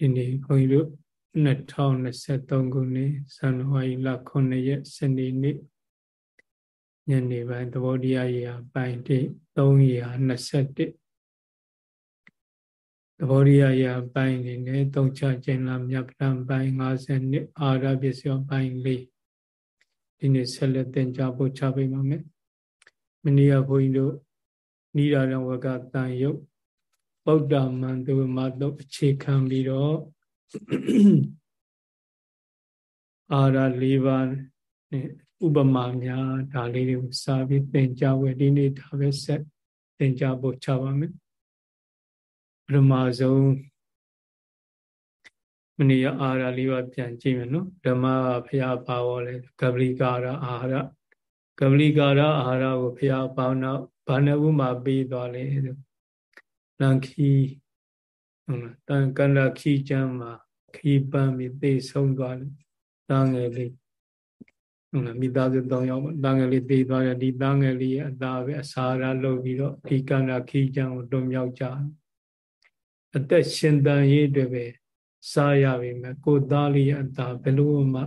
ဒီနေ့ခွန်ကြီးတို့2023ခုနှစ်ဇန်နဝါရီလ9ရက်စနေနေ့ညနေပိုင်းသဘောတရားရာပိုင်းတိ321သဘောတရားရာပိုင်းနေနဲ့သုံးချခြင်းလားမြတ်ပဒံပိုင်း50နှစ်အာရပစ္စယောပိုင်း၄ဒီနေ့ဆက်လက်သင်ကြားဖို့ချပေးပါမယ်မနေ့ကဘုန်းကြီးတို့နိဒာရဝကတန်ယုတ် ဗုဒ္ဓမန္တုမတုအခြေခံပြီးတော့အာရ၄ပါးနဲ့ဥပမာများဒါလေးတွေကိုစာပြီးသင်ကြားဝယ်ဒီနေ့ဒါပဲဆက်သင်ကြားဖို့ချပါမယ်ပထမဆုံးမနေ့အာရလေးပါပြန်ကြည့်မယ်နော်ဓမ္မကဘုရားပါဝေါ်လဲကပလိကာရအာဟာရကပလိကာရအာဟာရကိုဘုရားပေါင်းတော့ဘာနဲ့ဥမာပေးသွားလဲဆို လန်ခီဟုတ်လားတန်ကန္လခီကျမ်းမှာခီပန်းပြီးသိဆုံးသွားတယ်တာငယ်လေးဟုတ်လားမိသားစု၃ယောက်ပေါ့တာငယ်လေးသိသွားတယ်ဒီတာငယ်လေးရဲ့အသားပဲအစာရလုပ်ပြီးတော့ဒီကန္လခီကျမ်းကိုတွမြောက်ကြအသက်ရှင်တန်ရေးတွေပဲစားရပြီမဲ့ကိုသားလေးရဲ့အသားဘယ်လို့မှ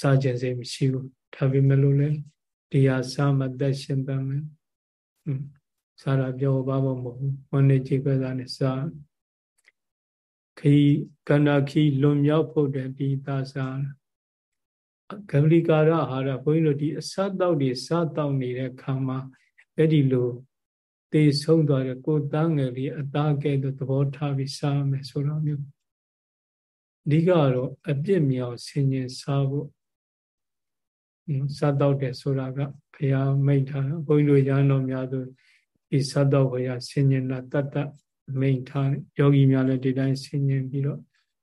စားခြင်းစိတ်မရှိဘူးဒါပေမဲ့လို့လေဒီဟာစားမသက်ရှင်တန်မယ် စားတာပြောပါဖို့မဟုတ်ဘူးဝန်းနေကြည်ခွဲစားနဲ့စားခီကန္နာခီလွန်မြောက်ဖို့တဲ့ဒီသာစားကမ္လိကာရအာဟာရဘုန်းကြီးတို့ဒီအစတောက်တွေစားတောက်နေတဲ့ခါမှာအဲ့ဒီလိုသေဆုံးသွားတဲ့ကိုသားငယ်လေးအသားကဲ့သို့သဘောထားပြီးစားမယ်ဆိုတော့မျိုးအဓိကတော့အပြစ်မြောင်ဆင်ញင်စားဖို့စားတော့တယ်ဆိုတာကဘုရားမိန့်ထားဘုန်းကြီးတို့ရဟန်းတော်များတို့ ဒီစားတော့ဘုရားဆင်ញင်တာတတ်တတ်မိန့်ထားယောဂီများလည်းဒီတိုင်းဆင်ញင်ပြီးတော့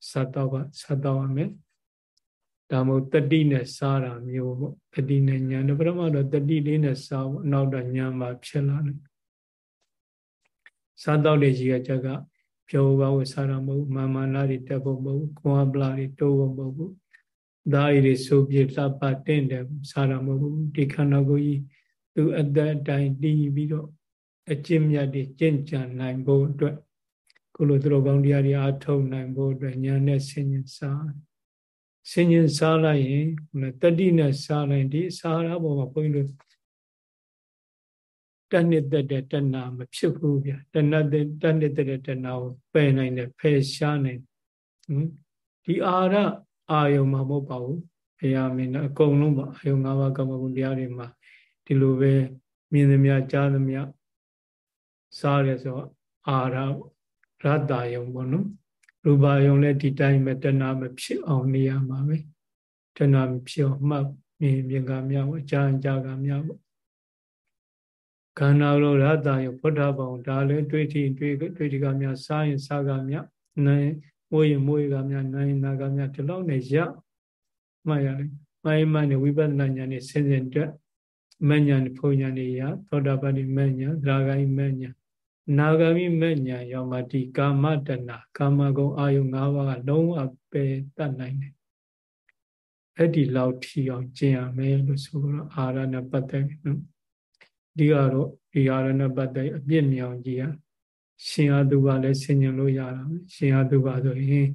စားတော့ကစားတော့ရမယ်ဒါမို့တတိနဲ့စားတာမျိုးပေါ့တတိနဲ့ညာတော့ပထမတော့တတိလေးနဲ့စားဖို့နောက်တော့ညာမှာဖြစ်လာတယ်စားတော့တဲ့ကြီးကချက်ကပြောပါဝစားတာမဟုတ်မာမနာတွေတက်ဖို့မဟုတ်ခွန်အပလာတွေတိုးဖို့မဟုတ်ဘူးဒါရီတွေဆိုပြလှပတင့်တယ်စားတာမဟုတ်ဘူးဒီခန္ဓာကိုယ်ကြီးသူအသက်အတိုင်းတည်ပြီးတော့ အကျင့်မြတ်တွေကျင့်ကြံနိုင်ဖို့အတွက်ခုလိုသူတော်ကောင်းတရားတွေအားထုတ်နိုင်ဖို့အတွက်ညာနဲ့ဆင်ញင်စားဆင်ញင်စားလိုက်ရင်တတိနဲ့စားလိုက်ဒီစားရပေါ်မှာဘုန်းကြီးတို့တဏှစ်သက်တဲ့တဏှာမဖြစ်ဘူးဗျတဏှတ်တဲ့တဏှစ်သက်တဲ့တဏှာကိုပယ်နိုင်တယ်ဖယ်ရှားနိုင်ဒီအာရအာယုံမှာမဟုတ်ပါဘူးဘုရားမင်းအကုန်လုံးပါအာယုံ၅ပါးကမ္မဂုဏ်တရားတွေမှာဒီလိုပဲမြင်သမျှကြားသမျှ စားရဲဆိုအာရရတ္တယုံပေါ့နော်ရူပယုံလည်းဒီတိုင်းပဲတဏှာမဖြစ်အောင်နေရမှာပဲတဏှာမဖြစ်အောင်မှတ်မြင်မြင်ကမြောက်အကြံကြာကမြောက်ပေါ့ခန္ဓာလိုရတ္တယုံဘုဒ္ဓဘောင်ဒါလည်းတွေးထီတွေးတွေးထီကများစားရင်စားကများနိုင်မွေးရင်မွေးကများနိုင်နာကများဒီလောက်နဲ့ရမှတ်ရတယ်မိုင်းမှန်နေဝိပဿနာဉာဏ်နဲ့ဆင်းဆင်းတက်မဉ္ဇဉ်ဖုန်ဉာဏ်နေရသောတာပတိမဉ္ဇဉ်သရဂိုင်းမဉ္ဇဉ် နာဂမိမဉ္ဇဉ်ရောက်မှဒီကာမတဏကာမဂုဏ်အာယု၅ပါးကလုံးဝပယ်တတ်နိုင်တယ်အဲ့ဒီလောက်ထီအောင်ကျင့်ရမယ်လို့ဆိုတော့အာရဏပတ်သက်နော်ဒီကတော့ဒီအာရဏပတ်သက်အပြစ်မြောင်ကြီးရရှင်ဟာသူကလည်းဆင်ញင်လို့ရတာပဲရှင်ဟာသူကဆိုရင်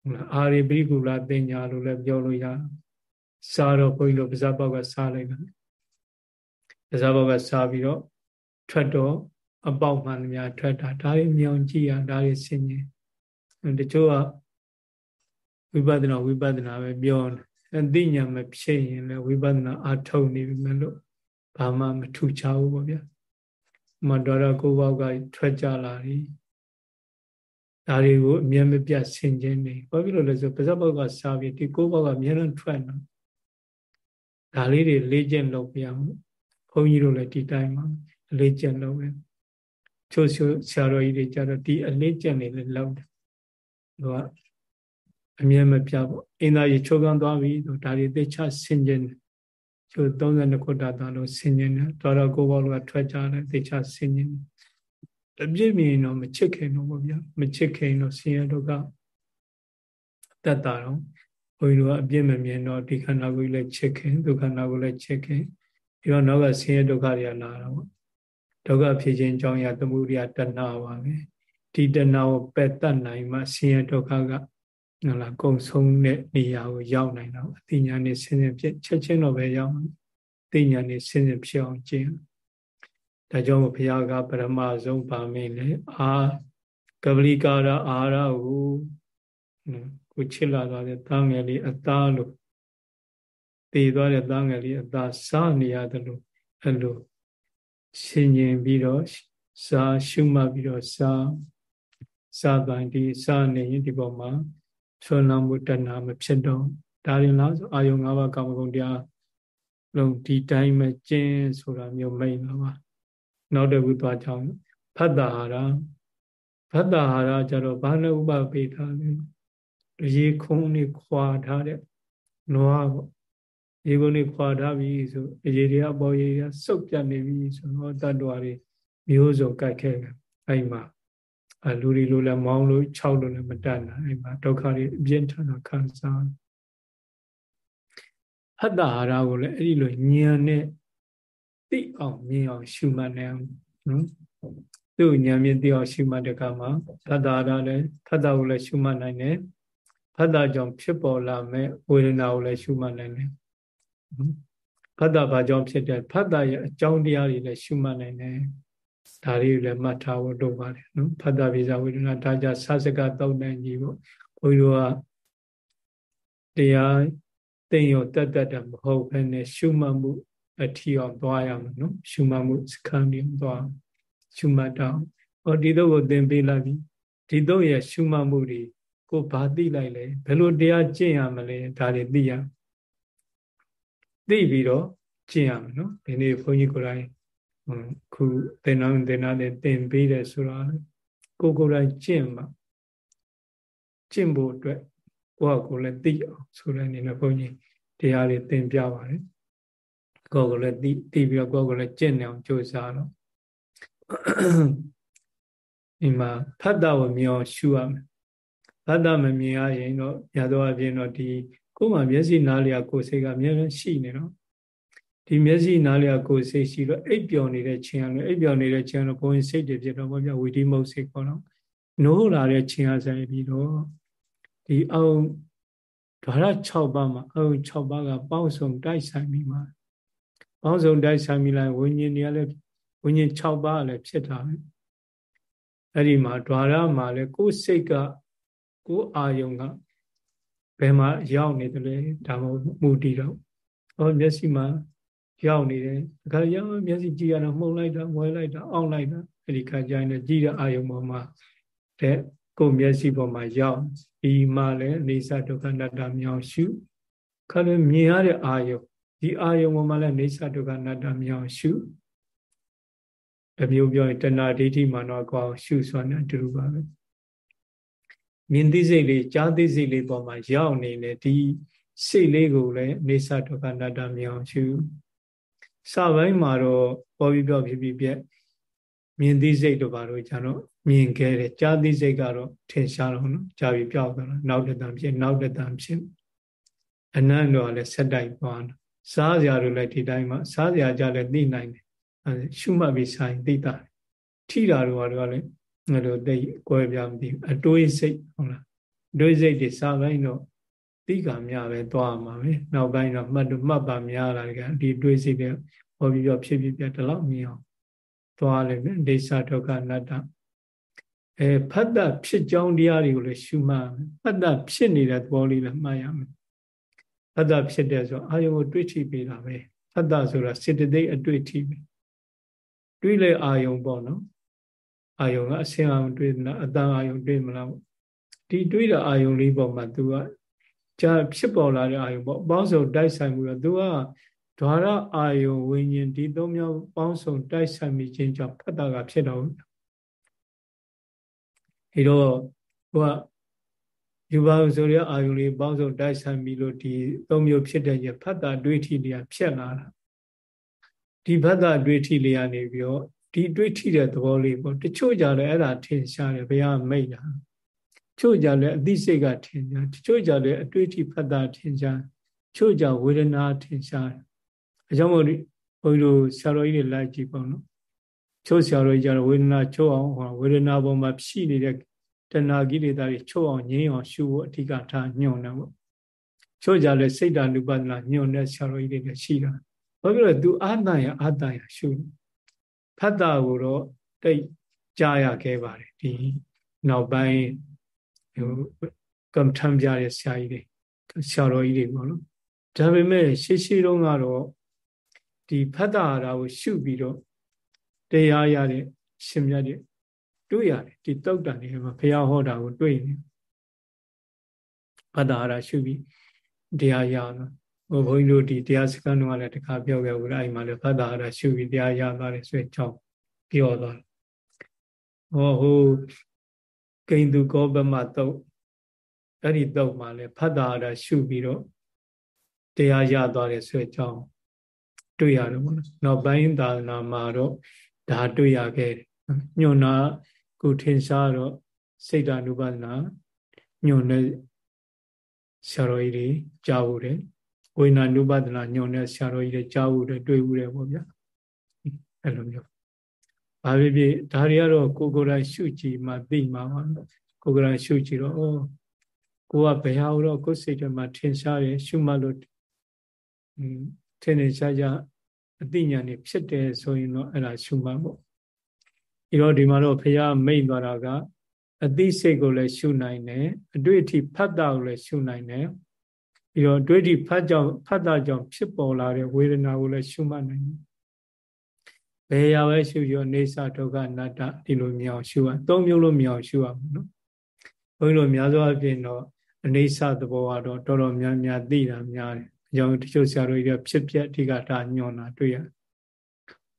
ဟုတ်လားအာရိပိကုလတင်ညာလို့လည်းပြောလို့ရစားတော့ဘုန်းကြီးတို့ပါဇာပေါက်ကစားလိုက်တာပါဇာပေါက်ကစားပြီးတော့ထွက်တော့ အပေါက်မှန်များထွက်တာဒါတွေမြောင်ကြည့်ရဒါတွေဆင်ញင်တချို့ကဝိပဿနာဝိပဿနာပဲပြောတယ်အသိဉာဏ်မဖြစ်ရင်လည်းဝိပဿနာအထုတ်နေပြီမလို့ဘာမှမထူချဘူးပေါ့ဗျာမတော်ရကိုဘောက်ကထွက်ကြလာတယ်ဒါတွေကိုအမြဲမပြတ်ဆင်ခြင်းနေဘာဖြစ်လို့လဲဆိုပါဇက်ဘောက်ကစားပြီးဒီကိုဘောက်ကအမြဲတမ်းထွက်နေဒါလေးတွေလေ့ကျင့်လုပ်ပြအောင်ဘုန်းကြီးတို့လည်းဒီတိုင်းမှာလေ့ကျင့်လုပ်ပဲ ချိုးချိုးဆရာတော်ကြီးတွေကြတော့ဒီအလေ့ကျင့်နေလေလုပ်တယ်သူကအမြဲမပြတ်ပေါ့အင်းသားရေချိုးကန်းသွားပြီဒါတွေသိချဆင်ခြင်းကျိုး32ခုတာသားလို့ဆင်ញင်တယ်တော်တော်ကိုဘောလောကထွက်ကြတယ်သေချာဆင်ញင်အပြည့်မြင်တော့မချစ်ခင်တော့ဗောဗျာမချစ်ခင်တော့ဆင်းရဲဒုက္ခတတ်တာတော့ဘုန်းကြီးတို့ကအပြည့်မမြင်တော့ဒီခန္ဓာကိုယ်လည်းချစ်ခင်ဒုက္ခနာကိုလည်းချစ်ခင်ဒီတော့နောက်ကဆင်းရဲဒုက္ခတွေလာတာဗော ဒုက္ခဖြစ်ခြင်းအကြောင်းအရာသမှုရိယတဏှာပါပဲဒီတဏှာကိုပယ်တတ်နိုင်မှဆင်းရဲဒုက္ခကဟုတ်လားကုံဆုံးတဲ့နေရာကိုရောက်နိုင်တော့အသိဉာဏ်နဲ့ဆင်းရဲဖြစ်ချက်ချင်းတော့ပဲရောက်သိဉာဏ်နဲ့ဆင်းရဲဖြစ်အောင်ကျင့်ဒါကြောင့်ဘုရားကပရမဆုံးပါမင်းလေအာကပလီကာရအာရကိုကိုချစ်လာသွားတဲ့တန်းငယ်လေးအသားလို့တည်သွားတဲ့တန်းငယ်လေးအသားစားနေရတယ်လို့အဲ့လို ရှင်ရင်ပြီးတော့စားရှုမှတ်ပြီးတော့စားစားတိုင်းဒီစားနေရင်ဒီပေါ်မှာဆွမ်းလောင်းမှုတဏှာမဖြစ်တော့ဒါရင်လားဆိုအာယုံ၅ပါးကာမဂုဏ်တရားလုံးဒီတိုင်းပဲကျင်းဆိုတာမျိုးမိတ်လာပါနောက်တစ်ခုသွားကြအောင်ဖတ်တာဟာရာဖတ်တာဟာရာကျတော့ဘာနဲ့ဥပပေထားလဲရေခုံးနေခွာထားတဲ့နွားပေါ့ ရေခုံးနေခွာထားပြီဆိုအရေတွေအပေါ်ရေကစုပ်ပြတ်နေပြီဆိုတော့တတ္တဝါတွေမျိုးစုံကြိုက်ခဲ့တယ်အဲ့မှာအလူတွေလိုလည်းမောင်းလို့၆လို့လည်းမတတ်နိုင်အဲ့မှာဒုက္ခတွေအပြင်းထန်တာခံစားဟတ္တဟာရကိုလည်းအဲ့ဒီလိုဉာဏ်နဲ့သိအောင်မြင်အောင်ရှုမှတ်နေအောင်နော်သူ့ဉာဏ်မြင်သိအောင်ရှုမှတ်တဲ့အခါမှာဟတ္တဟာရလည်းဟတ္တကိုလည်းရှုမှတ်နိုင်တယ်ဟတ္တကြောင့်ဖြစ်ပေါ်လာမဲ့ဝေဒနာကိုလည်းရှုမှတ်နိုင်တယ် ဖတ်တာဘာကြောင့်ဖြစ်တယ်ဖတ်တာရဲ့အကြောင်းတရားတွေလည်းရှုမှတ်နိုင်တယ်ဒါလေးလည်းမှတ်ထားဖို့လုပ်ပါတယ်နော်ဖတ်တာဗိဇာဝေဒနာဒါကြဆစကတောက်နိုင်ကြီးပေါ့ဘုန်းကြီးတို့ကတရားသိရောတတ်တတ်တယ်မဟုတ်ဘဲနဲ့ရှုမှတ်မှုအထီအောင်သွားရမယ်နော်ရှုမှတ်မှုစခန်းတွေသွားရှုမှတ်တော့ဟောဒီတော့ကိုသင်ပေးလိုက်ပြီဒီတော့ရဲ့ရှုမှတ်မှုတွေကိုဘာသိလိုက်လဲဘယ်လိုတရားကျင့်ရမလဲဒါတွေသိရ သိပြီးတော့ကျင့်ရမယ်နော်ဒီနေ့ဘုန်းကြီးကိုယ်တိုင်ခုသင်္นานသင်္นานနဲ့သင်ပေးတယ်ဆိုတာကိုကိုယ်တိုင်ကျင့်မှာကျင့်ဖို့အတွက်ကိုယ့်ကိုယ်လည်းသိအောင်ဆိုတဲ့အနေနဲ့ဘုန်းကြီးတရားတွေသင်ပြပါတယ်ကိုယ့်ကိုယ်လည်းသိသိပြီးတော့ကိုယ့်ကိုယ်လည်းကျင့်နေအောင်ကြိုးစားတော့ဒီမှာဖတ်တာကိုမြင်အောင်ရှုရမယ်ဖတ်တာမမြင်ရရင်တော့ရတော့အပြင်တော့ဒီ ကိုယ်မှာမျက်စိနားလျာကိုယ်စိတ်ကအများကြီးရှိနေတော့ဒီမျက်စိနားလျာကိုယ်စိတ်ရှိတော့အိပ်ပျော်နေတဲ့ခြင်းအရအိပ်ပျော်နေတဲ့ခြင်းတော့ဘုံစိတ်တွေဖြစ်တော့ဘာပြဝီတိမုတ်စိတ်ခေါ်တော့နိုးလာတဲ့ခြင်းအဆိုင်ပြီးတော့ဒီအောင်ဓာရ6ပါးမှာအောင်6ပါးကပေါင်းစုံတိုက်ဆိုင်ပြီးမှာပေါင်းစုံတိုက်ဆိုင်ပြီးလိုက်ဝိညာဉ်တွေကလည်းဝိညာဉ်6ပါးလည်းဖြစ်တာပဲအဲ့ဒီမှာဓာရမှာလည်းကိုယ်စိတ်ကကိုယ်အာယုံက ဘယ်မှာရောက်နေတယ်လဲဒါမှမူတည်တော့ဟောမျက်စိမှာရောက်နေတယ်အခါရောက်မျက်စိကြည့်ရတော့မှုန်လိုက်တာမွဲလိုက်တာအောင့်လိုက်တာအဲ့ဒီခါကျရင်ကြည့်တဲ့အာယုံပေါ်မှာတဲ့ကိုယ်မျက်စိပေါ်မှာရောက်ဒီမှာလည်းအိသဒုက္ခနတ္တမြောင်ရှုခါလည်းမြင်ရတဲ့အာယုံဒီအာယုံပေါ်မှာလည်းအိသဒုက္ခနတ္တမြောင်ရှုတမျိုးပြောရင်တဏှာဒိဋ္ဌိမာနကောရှုစွာနဲ့အတူတူပါပဲ မြင်သိစိတ်လေးကြားသိစိတ်လေးပေါ်မှာရောက်နေလေဒီစိတ်လေးကိုလည်းအိသဒုက္ခနတ္တမြောင်ရှုစပိုင်းမှာတော့ပေါ်ပြီးပြောဖြစ်ပြီးပြက်မြင်သိစိတ်တို့ဘာလို့ကျွန်တော်မြင်ခဲ့တယ်ကြားသိစိတ်ကတော့ထင်ရှားတော့နော်ကြားပြီးပြောက်သွားတော့နောက်တတန်ဖြစ်နောက်တတန်ဖြစ်အနန္တတော့လည်းဆက်တိုက်သွားတာစားစရာတို့လည်းဒီတိုင်းမှာစားစရာကြလည်းသိနိုင်တယ်အဲရှုမှတ်ပြီးဆိုင်သိတာထိတာတို့ကတော့လည်း ငါတို့သိကွဲပြားမသိအတွေးစိတ်ဟုတ်လားအတွေးစိတ်တွေစားပိုင်းတော့သိကများပဲသွားမှာပဲနောက်ပိုင်းတော့မှတ်မှတ်ပါများလာတယ်ဒီတွေးစိတ်တွေဟောပြီးတော့ဖြစ်ဖြစ်ပြဒီလောက်မြင်အောင်သွားလိမ့်မယ်ဒိဋ္ဌဒုက္ခအနတ္တအဲဖတ်တာဖြစ်ကြောင်းတရားတွေကိုလည်းရှုမှတ်ဖတ်တာဖြစ်နေတဲ့သဘောလေးလည်းမှတ်ရမယ်ဖတ်တာဖြစ်တဲ့ဆိုအာယုံကိုတွေးထိပေးတာပဲဖတ်တာဆိုတာစေတသိက်အတွေ့ထိပဲတွေးလေအာယုံပေါ့နော် အာယုံကအစင်အောင်တွေးမလားအတန်အာယုံတွေးမလားဒီတွေးတဲ့အာယုံလေးပေါ်မှာ तू ကကြာဖြစ်ပေါ်လာတဲ့အာယုံပေါ့အပေါင်းစုံတိုက်ဆိုင်မှုတော့ तू ကဓာရအာယုံဝိညာဉ်ဒီသုံးမျိုးပေါင်းစုံတိုက်ဆိုင်မိခြင်းကြောင့်ဖတ်တာကဖြစ်တော့ဒီတော့ဟိုကယူပါဆိုရအာယုံလေးပေါင်းစုံတိုက်ဆိုင်ပြီးလို့ဒီသုံးမျိုးဖြစ်တဲ့ရဖတ်တာတွေးထီလေးဖြစ်လာတာဒီဖတ်တာတွေးထီလေးကနေပြီးတော့ ဒီတွေးထီတဲ့သဘောလေးပေါ့တချို့ကြလည်းအဲ့ဒါထင်ရှားတယ်ဘုရားမိတ်တာချို့ကြလည်းအသိစိတ်ကထင်ရှားတချို့ကြလည်းအတွေ့အထိဖတ်တာထင်ရှားချို့ကြဝေဒနာထင်ရှားတယ်အကြောင်းမို့ဘုန်းကြီးတို့ဆရာတော်ကြီးတွေလိုက်ကြည့်ပေါ့နော်ချို့ဆရာတော်ကြီးကျတော့ဝေဒနာချုပ်အောင်ဟောဝေဒနာပေါ်မှာဖြစ်နေတဲ့တဏှာကိလေသာတွေချုပ်အောင်ငြိမ်းအောင်ရှုဖို့အဓိကထားညွှန်တယ်ပေါ့ချို့ကြလဲစိတ်ဓာနုပဒနာညွှန်တဲ့ဆရာတော်ကြီးတွေရှိတာဘာဖြစ်လို့ तू အာတန်ရအာတန်ရရှု ဖတ်တာကိုတော့တိတ်ကြားရခဲ့ပါတယ်ဒီနောက်ပိုင်းဟိုကမ္ထံပြတဲ့ဆရာကြီးတွေဆရာတော်ကြီးတွေပေါ့နော်ဒါပေမဲ့ရှေးရှေးတုန်းကတော့ဒီဖတ်တာဟာကိုရှုပြီးတော့တရားရတဲ့ရှင်မြတ်တွေတွေ့ရတယ်ဒီတုတ်တန်တွေမှာဘုရားဟောတာကိုတွေ့နေဖတ်တာဟာရှုပြီးတရားရတော့ ဟိုဘုန်းကြီးတို့ဒီတရားစခန်းတော့လည်းတခါပြောခဲ့ဘူးအဲ့မှာလည်းဖတ်တာဟာရှုပြီးတရားရသွားတယ်ဆိုရင်ကြောင်းပြောသွားတယ်ဟောဟိုကိန္တုကောပမတုတ်အဲ့ဒီတုတ်မှာလည်းဖတ်တာဟာရှုပြီးတော့တရားရသွားတယ်ဆိုတဲ့အကြောင်းတွေ့ရတယ်ပေါ့နော်နောက်ပိုင်းသာသနာမှာတော့ဒါတွေ့ရခဲ့တယ်ညွန်နာကိုထင်ရှားတော့စိတ်ဓာနုပဒနာညွန်တဲ့ဆရာတော်ကြီးတွေကြားဖို့တယ် ဝိညာဉ်နုပဒနာညွန်တဲ့ဆရာတော်ကြီးတွေကြားဖို့တယ်တွေ့ဖို့တယ်ပေါ့ဗျာအဲ့လိုမျိုးဘာဖြစ်ဖြစ်ဒါတွေကတော့ကိုကိုယ်တိုင်ရှုကြည့်မှသိမှာပါကိုယ်ကိုယ်တိုင်ရှုကြည့်တော့ဩကိုကဘယ်ဟာတော့ကိုယ်စိတ်ထဲမှာထင်ရှားတယ်ရှုမှလို့ထင်နေရှားရှားအသိဉာဏ်နေဖြစ်တယ်ဆိုရင်တော့အဲ့ဒါရှုမှပေါ့ဒီတော့ဒီမှာတော့ဘုရားမိန့်သွားတာကအသိစိတ်ကိုလည်းရှုနိုင်တယ်အတွေ့အထိဖတ်တာကိုလည်းရှုနိုင်တယ် ပြီးတော့အတွေ့အထိဖတ်ကြောင့်ဖတ်တာကြောင့်ဖြစ်ပေါ်လာတဲ့ဝေဒနာကိုလည်းရှုမှတ်နိုင်တယ်ဘယ်ရာပဲရှုရောနေသဒုက္ခအနတ္တဒီလိုမြောင်ရှုရသုံးမျိုးလို့မြောင်ရှုရမှာနော်ဘုန်းကြီးတို့များသောအားဖြင့်တော့အနေဆသဘောကတော့တော်တော်များများသိတာများတယ်အကြောင်းတချို့ဆရာတို့တွေကဖြစ်ပြအဓိကဒါညွန်တာတွေ့ရတယ်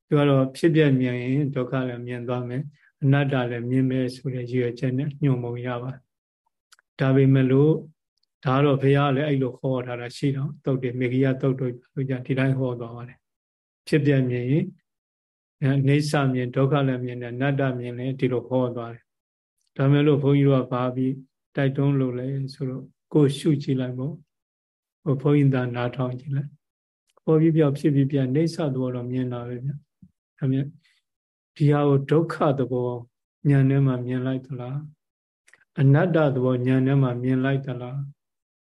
သူကတော့ဖြစ်ပြမြင်ရင်ဒုက္ခလည်းမြင်သွားမယ်အနတ္တလည်းမြင်မယ်ဆိုတဲ့ရည်ရွယ်ချက်နဲ့ညွန်ပုံရပါဒါပေမဲ့လို့ ဒါတော့ဘုရားလည်းအဲ့လိုဟောထားတာရှိတော့တုတ်တယ်မေဂိယတုတ်တို့လို့ကြဒီတိုင်းဟောသွားပါတယ်ဖြစ်ပြမြင်ရင်နေဆမြင်ဒုက္ခလည်းမြင်တယ်အနတ္တမြင်လည်းဒီလိုဟောသွားတယ်ဒါမဲ့လို့ဘုန်းကြီးတို့ကဘာပြီးတိုက်တွန်းလို့လဲဆိုတော့ကိုရှုကြည့်လိုက်ပေါ့ဟိုဘုန်းကြီးသာနားထောင်ကြည့်လိုက်ပေါ်ပြီးပြောက်ဖြစ်ပြီးပြနေဆသဘောတော့မြင်တာပဲဗျဒါမြင်ဒီဟာကိုဒုက္ခသဘောဉာဏ်ထဲမှာမြင်လိုက်သလားအနတ္တသဘောဉာဏ်ထဲမှာမြင်လိုက်သလား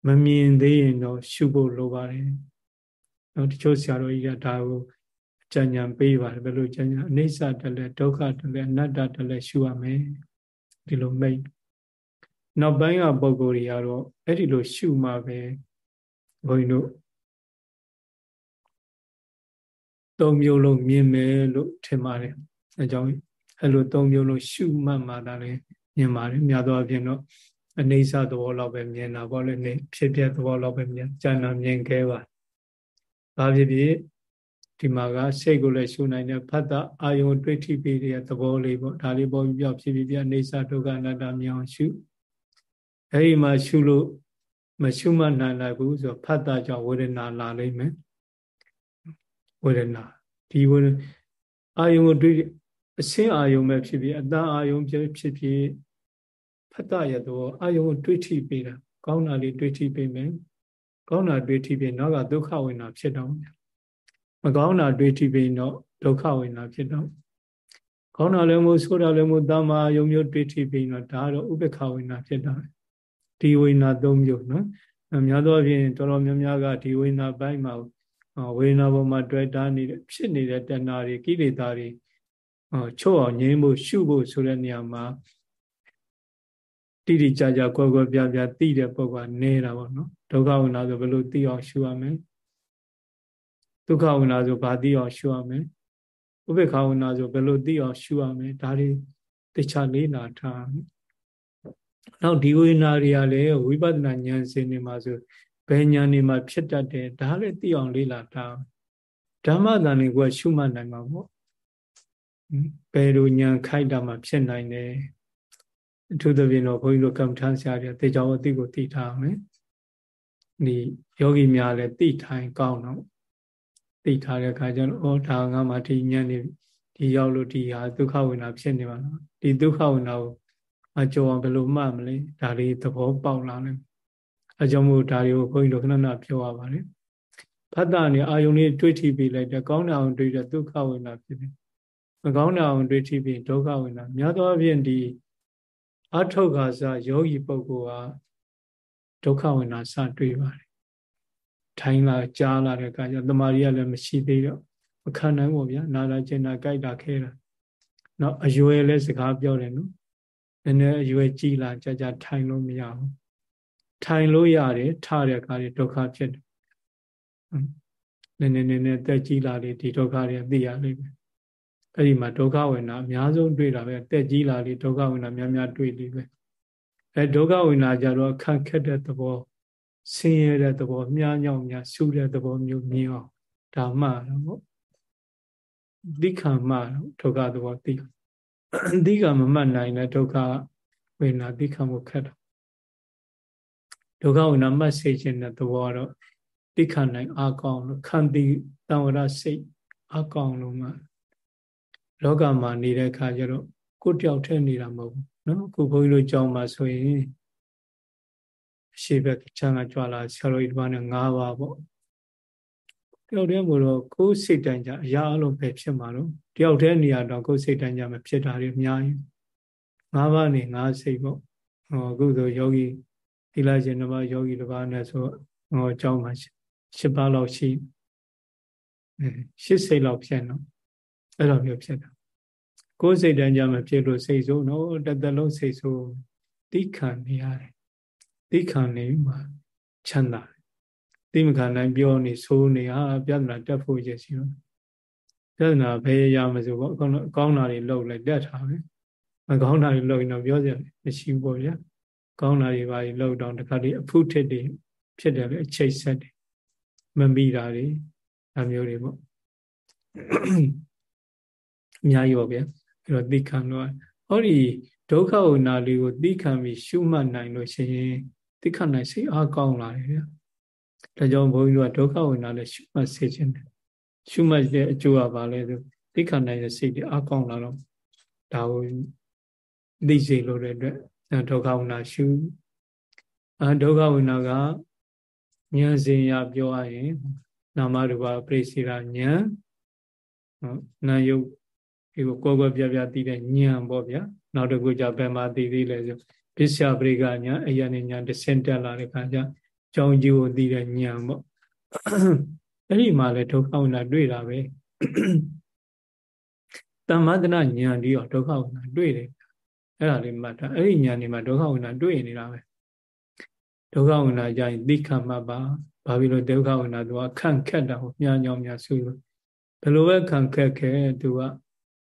မမြင်သေးရင်တော့ရှုဖို့လိုပါတယ်နော်တချို့ဆရာတော်ကြီးကဒါကိုအကြဉာဏ်ပေးပါတယ်ဘယ်လိုကြဉာဏ်အနိစ္စတလည်းဒုက္ခတလည်းအနတ္တတလည်းရှုရမယ်ဒီလိုမိတ်နောက်ပိုင်းကပုံကိုယ်တွေကတော့အဲ့ဒီလိုရှုမှပဲဘုန်းကြီးတို့သုံးမျိုးလုံးမြင်မယ်လို့ထင်ပါတယ်အဲကြောင့်အဲ့လိုသုံးမျိုးလုံးရှုမှတ်မှသာလေမြင်ပါတယ်များသောအားဖြင့်တော့ အနေဆသဘောလောက်ပဲမြင်တာပေါ့လေနေဖြစ်ပြသဘောလောက်ပဲမြင်ကျန်တာမြင်ခဲ့ပါဘာဖြစ်ဖြစ်ဒီမှာကစိတ်ကိုလည်းရှုနိုင်တဲ့ဖတ်တာအာယုံတွေ့ထိပြီးတဲ့သဘောလေးပေါ့ဒါလေးပေါ်ပြီးပြောဖြစ်ပြီးပြအနေဆဒုက္ခအနတ္တမြင်အောင်ရှုအဲဒီမှာရှုလို့မရှုမှတ်နိုင်လိုက်ဘူးဆိုဖတ်တာကြောင့်ဝေဒနာလာလိမ့်မယ်ဝေဒနာဒီဝေဒအာယုံကိုတွေ့အစင်းအာယုံပဲဖြစ်ဖြစ်အတန်အာယုံဖြစ်ဖြစ် ဖြစ်ဖတ်တာရတော့အာယုံကိုတွေ့ထိပေးတာကောင်းတာလေးတွေ့ထိပေးမယ်ကောင်းတာတွေ့ထိပေးနောက်ကဒုက္ခဝေဒနာဖြစ်တော့မကောင်းတာတွေ့ထိပေးတော့ဒုက္ခဝေဒနာဖြစ်တော့ကောင်းတာလည်းမဟုတ်ဆိုးတာလည်းမဟုတ်တမ္မာယုံမျိုးတွေ့ထိပေးတော့ဒါတော့ဥပ္ပခဝေဒနာဖြစ်တာဒီဝေဒနာ၃မျိုးနော်များသောအားဖြင့်တော်တော်များများကဒီဝေဒနာပိုင်းမှာဝေဒနာပေါ်မှာတွေ့တာနေတဲ့ဖြစ်နေတဲ့တဏှာတွေကိလေသာတွေချုပ်အောင်ငြိမ်းဖို့ရှုဖို့ဆိုတဲ့နေရာမှာ တိတိကျကျကွယ်ကွယ်ပြားပြားသိတဲ့ပုဂ္ဂိုလ်ကနေတာပေါ့နော်ဒုက္ခဝိနာဆိုဘယ်လိုသိအောင်ရှုရမလဲဒုက္ခဝိနာဆိုဘာသိအောင်ရှုရမလဲဥပေက္ခဝိနာဆိုဘယ်လိုသိအောင်ရှုရမလဲဒါတွေတခြားလေးလာထားနောက်ဒီဝိနာတွေကလည်းဝိပဿနာဉာဏ်စဉ်တွေမှာဆိုဘယ်ဉာဏ်တွေမှာဖြစ်တတ်တယ်ဒါလည်းသိအောင်လေးလာထားဓမ္မတန်တွေကရှုမှတ်နိုင်မှာပေါ့ဘယ်လိုဉာဏ်ခိုက်တာမှဖြစ်နိုင်တယ် အထူးသဖြင့်တော့ဘုန်းကြီးတို့ကမ္မထမ်းဆရာတွေတေချာဝတိကိုသိထားမယ်ဒီယောဂီများလည်းသိထိုင်ကောင်းတော့သိထားတဲ့အခါကျတော့ဩဒါငါမှဒီဉာဏ်နေဒီရောက်လို့ဒီဟာဒုက္ခဝိနာဖြစ်နေပါတော့ဒီဒုက္ခဝိနာကိုအကျော်အောင်ဘယ်လိုမှတ်မလဲဒါလေးသဘောပေါက်လာတယ်အကြောင်းမို့ဒါတွေကိုဘုန်းကြီးတို့ခဏခဏပြောရပါတယ်ဖတ်တာနေအာယုန်လေးတွေးထိပြီးလိုက်တယ်ကောင်းတဲ့အောင်တွေးတဲ့ဒုက္ခဝိနာဖြစ်တယ်မကောင်းတာအောင်တွေ့ထိပြီးဒုက္ခဝင်တာများသောအားဖြင့်ဒီ အထောက်ခါစယောဂီပုဂ္ဂိုလ်ဟာဒုက္ခဝင်တာစတွေ့ပါတယ်ထိုင်းလာကြားလာတဲ့အခါကျသမာဓိကလည်းမရှိသေးတော့မခံနိုင်ဘူးဗျာနာလာကျင်နာကြိုက်တာခဲတာနော်အရွယ်လည်းစကားပြောတယ်နော်နည်းနည်းအရွယ်ကြီးလာကြကြထိုင်လို့မရဘူးထိုင်လို့ရတယ်ထတဲ့အခါတွေဒုက္ခဖြစ်တယ်နည်းနည်းနည်းနည်းတက်ကြီးလာလေဒီဒုက္ခတွေသိရလိမ့်မယ် အဲ့ဒီမှာဒုက္ခဝေဒနာအများဆုံးတွေ့တာပဲတက်ကြီးလာလေဒုက္ခဝေဒနာများများတွေ့လိမ့်မယ်အဲဒုက္ခဝေဒနာကြတော့ခန့်ခက်တဲ့သဘောဆင်းရဲတဲ့သဘောမြားညောင်များဆူတဲ့သဘောမျိုးမြင်အောင်ဒါမှတော့ပေါ့သိခံမှတော့ဒုက္ခသဘောသိသိခံမမှတ်နိုင်တဲ့ဒုက္ခဝေဒနာသိခံဖို့ခက်တယ်ဒုက္ခဝေဒနာမှတ်စေခြင်းတဲ့သဘောတော့သိခံနိုင်အကောင်းလို့ခံတိတံဝရစိတ်အကောင်းလို့မှ လောကမှာနေတဲ့အခါကျတော့ကိုယ်တယောက်တည်းနေတာမဟုတ်ဘူးနော်ခုဘုန်းကြီးတို့ကြောင်းမှာဆိုရင်ရှေ့ဘက်ချမ်းကကြွလာဆရာတော်ဒီမှာနဲ့၅ပါးပေါ့တယောက်တည်းမို့တော့ကိုယ်စိတ်တန်ကြအရာအလုံးပဲဖြစ်မှာတော့တယောက်တည်းနေရတော့ကိုယ်စိတ်တန်ကြမဖြစ်တာတွေအများကြီး၅ပါးနေ၅စိတ်ပေါ့ဟောအခုဆိုယောဂီသီလရှင်တစ်ပါးယောဂီတစ်ပါးနဲ့ဆိုဟောကြောင်းမှာ၈ပါးလောက်ရှိအဲ၈စိတ်လောက်ဖြစ်တော့ အဲ့လိုမျိုးဖြစ်တာကိုယ်စိတ်တန်းကြမဖြစ်လို့စိတ်ဆိုးနော်တသက်လုံးစိတ်ဆိုးတိခံနေရတယ်တိခံနေမှချမ်းသာတိမခံနိုင်ပြောနေဆိုးနေဟာပြဿနာတက်ဖို့ရရှိတော့ပြဿနာဘယ်ရမဆိုပေါ့အကောင်းတာတွေလှုပ်လိုက်တက်တာပဲမကောင်းတာတွေလှုပ်ရင်တော့ပြောစရာမရှိဘူးပေါ့ဗျာကောင်းတာတွေပါလှုပ်တော့တခါတည်းအဖုထစ်တွေဖြစ်တယ်လေအချိတ်ဆက်တွေမမိတာတွေအမျိုးတွေပေါ့ အများကြီးပေါ့ဗျာအဲ့တော့သိခံလို့ဟောဒီဒုက္ခဝနာလေးကိုသိခံပြီးရှုမှတ်နိုင်လို့ရှိရင်သိခံနိုင်စိတ်အားကောင်းလာတယ်ဗျာဒါကြောင့်ဘုန်းကြီးတို့ကဒုက္ခဝနာလေးရှုမှတ်စေခြင်းတယ်ရှုမှတ်တဲ့အကျိုးကဘာလဲဆိုသိခံနိုင်တဲ့စိတ်တွေအားကောင်းလာတော့ဒါကိုသိစေလို့တဲ့အတွက်ဒုက္ခဝနာရှုအာဒုက္ခဝနာကဉာဏ်စဉ်ရပြောရရင် နာမရူပပရိစေရာဉာဏ်နာယုတ် ဒီကိုကိုယ်ကိုယ်ပြပြသိတဲ့ဉာဏ်ပေါ့ဗျာနောက်တစ်ခုကျဘယ်မှာသိသေးလဲဆိုပစ္စယပရိကဉာဏ်အယနိဉာဏ်တဆင့်တက်လာတဲ့ခါကျကြောင်းကြီးကိုသိတဲ့ဉာဏ်ပေါ့အဲ့ဒီမှာလဲဒုက္ခဝနာတွေ့တာပဲတမ္မတနာဉာဏ်ဒီရောဒုက္ခဝနာတွေ့တယ်အဲ့ဒါလေးမှတ်တာအဲ့ဒီဉာဏ်ဒီမှာဒုက္ခဝနာတွေ့နေတာပဲဒုက္ခဝနာကြရင်သိခံမှတ်ပါဘာဖြစ်လို့ဒုက္ခဝနာသူကခန့်ခက်တာကိုမြားညောင်းများဆူလို့ဘယ်လိုပဲခံခက်ခဲသူက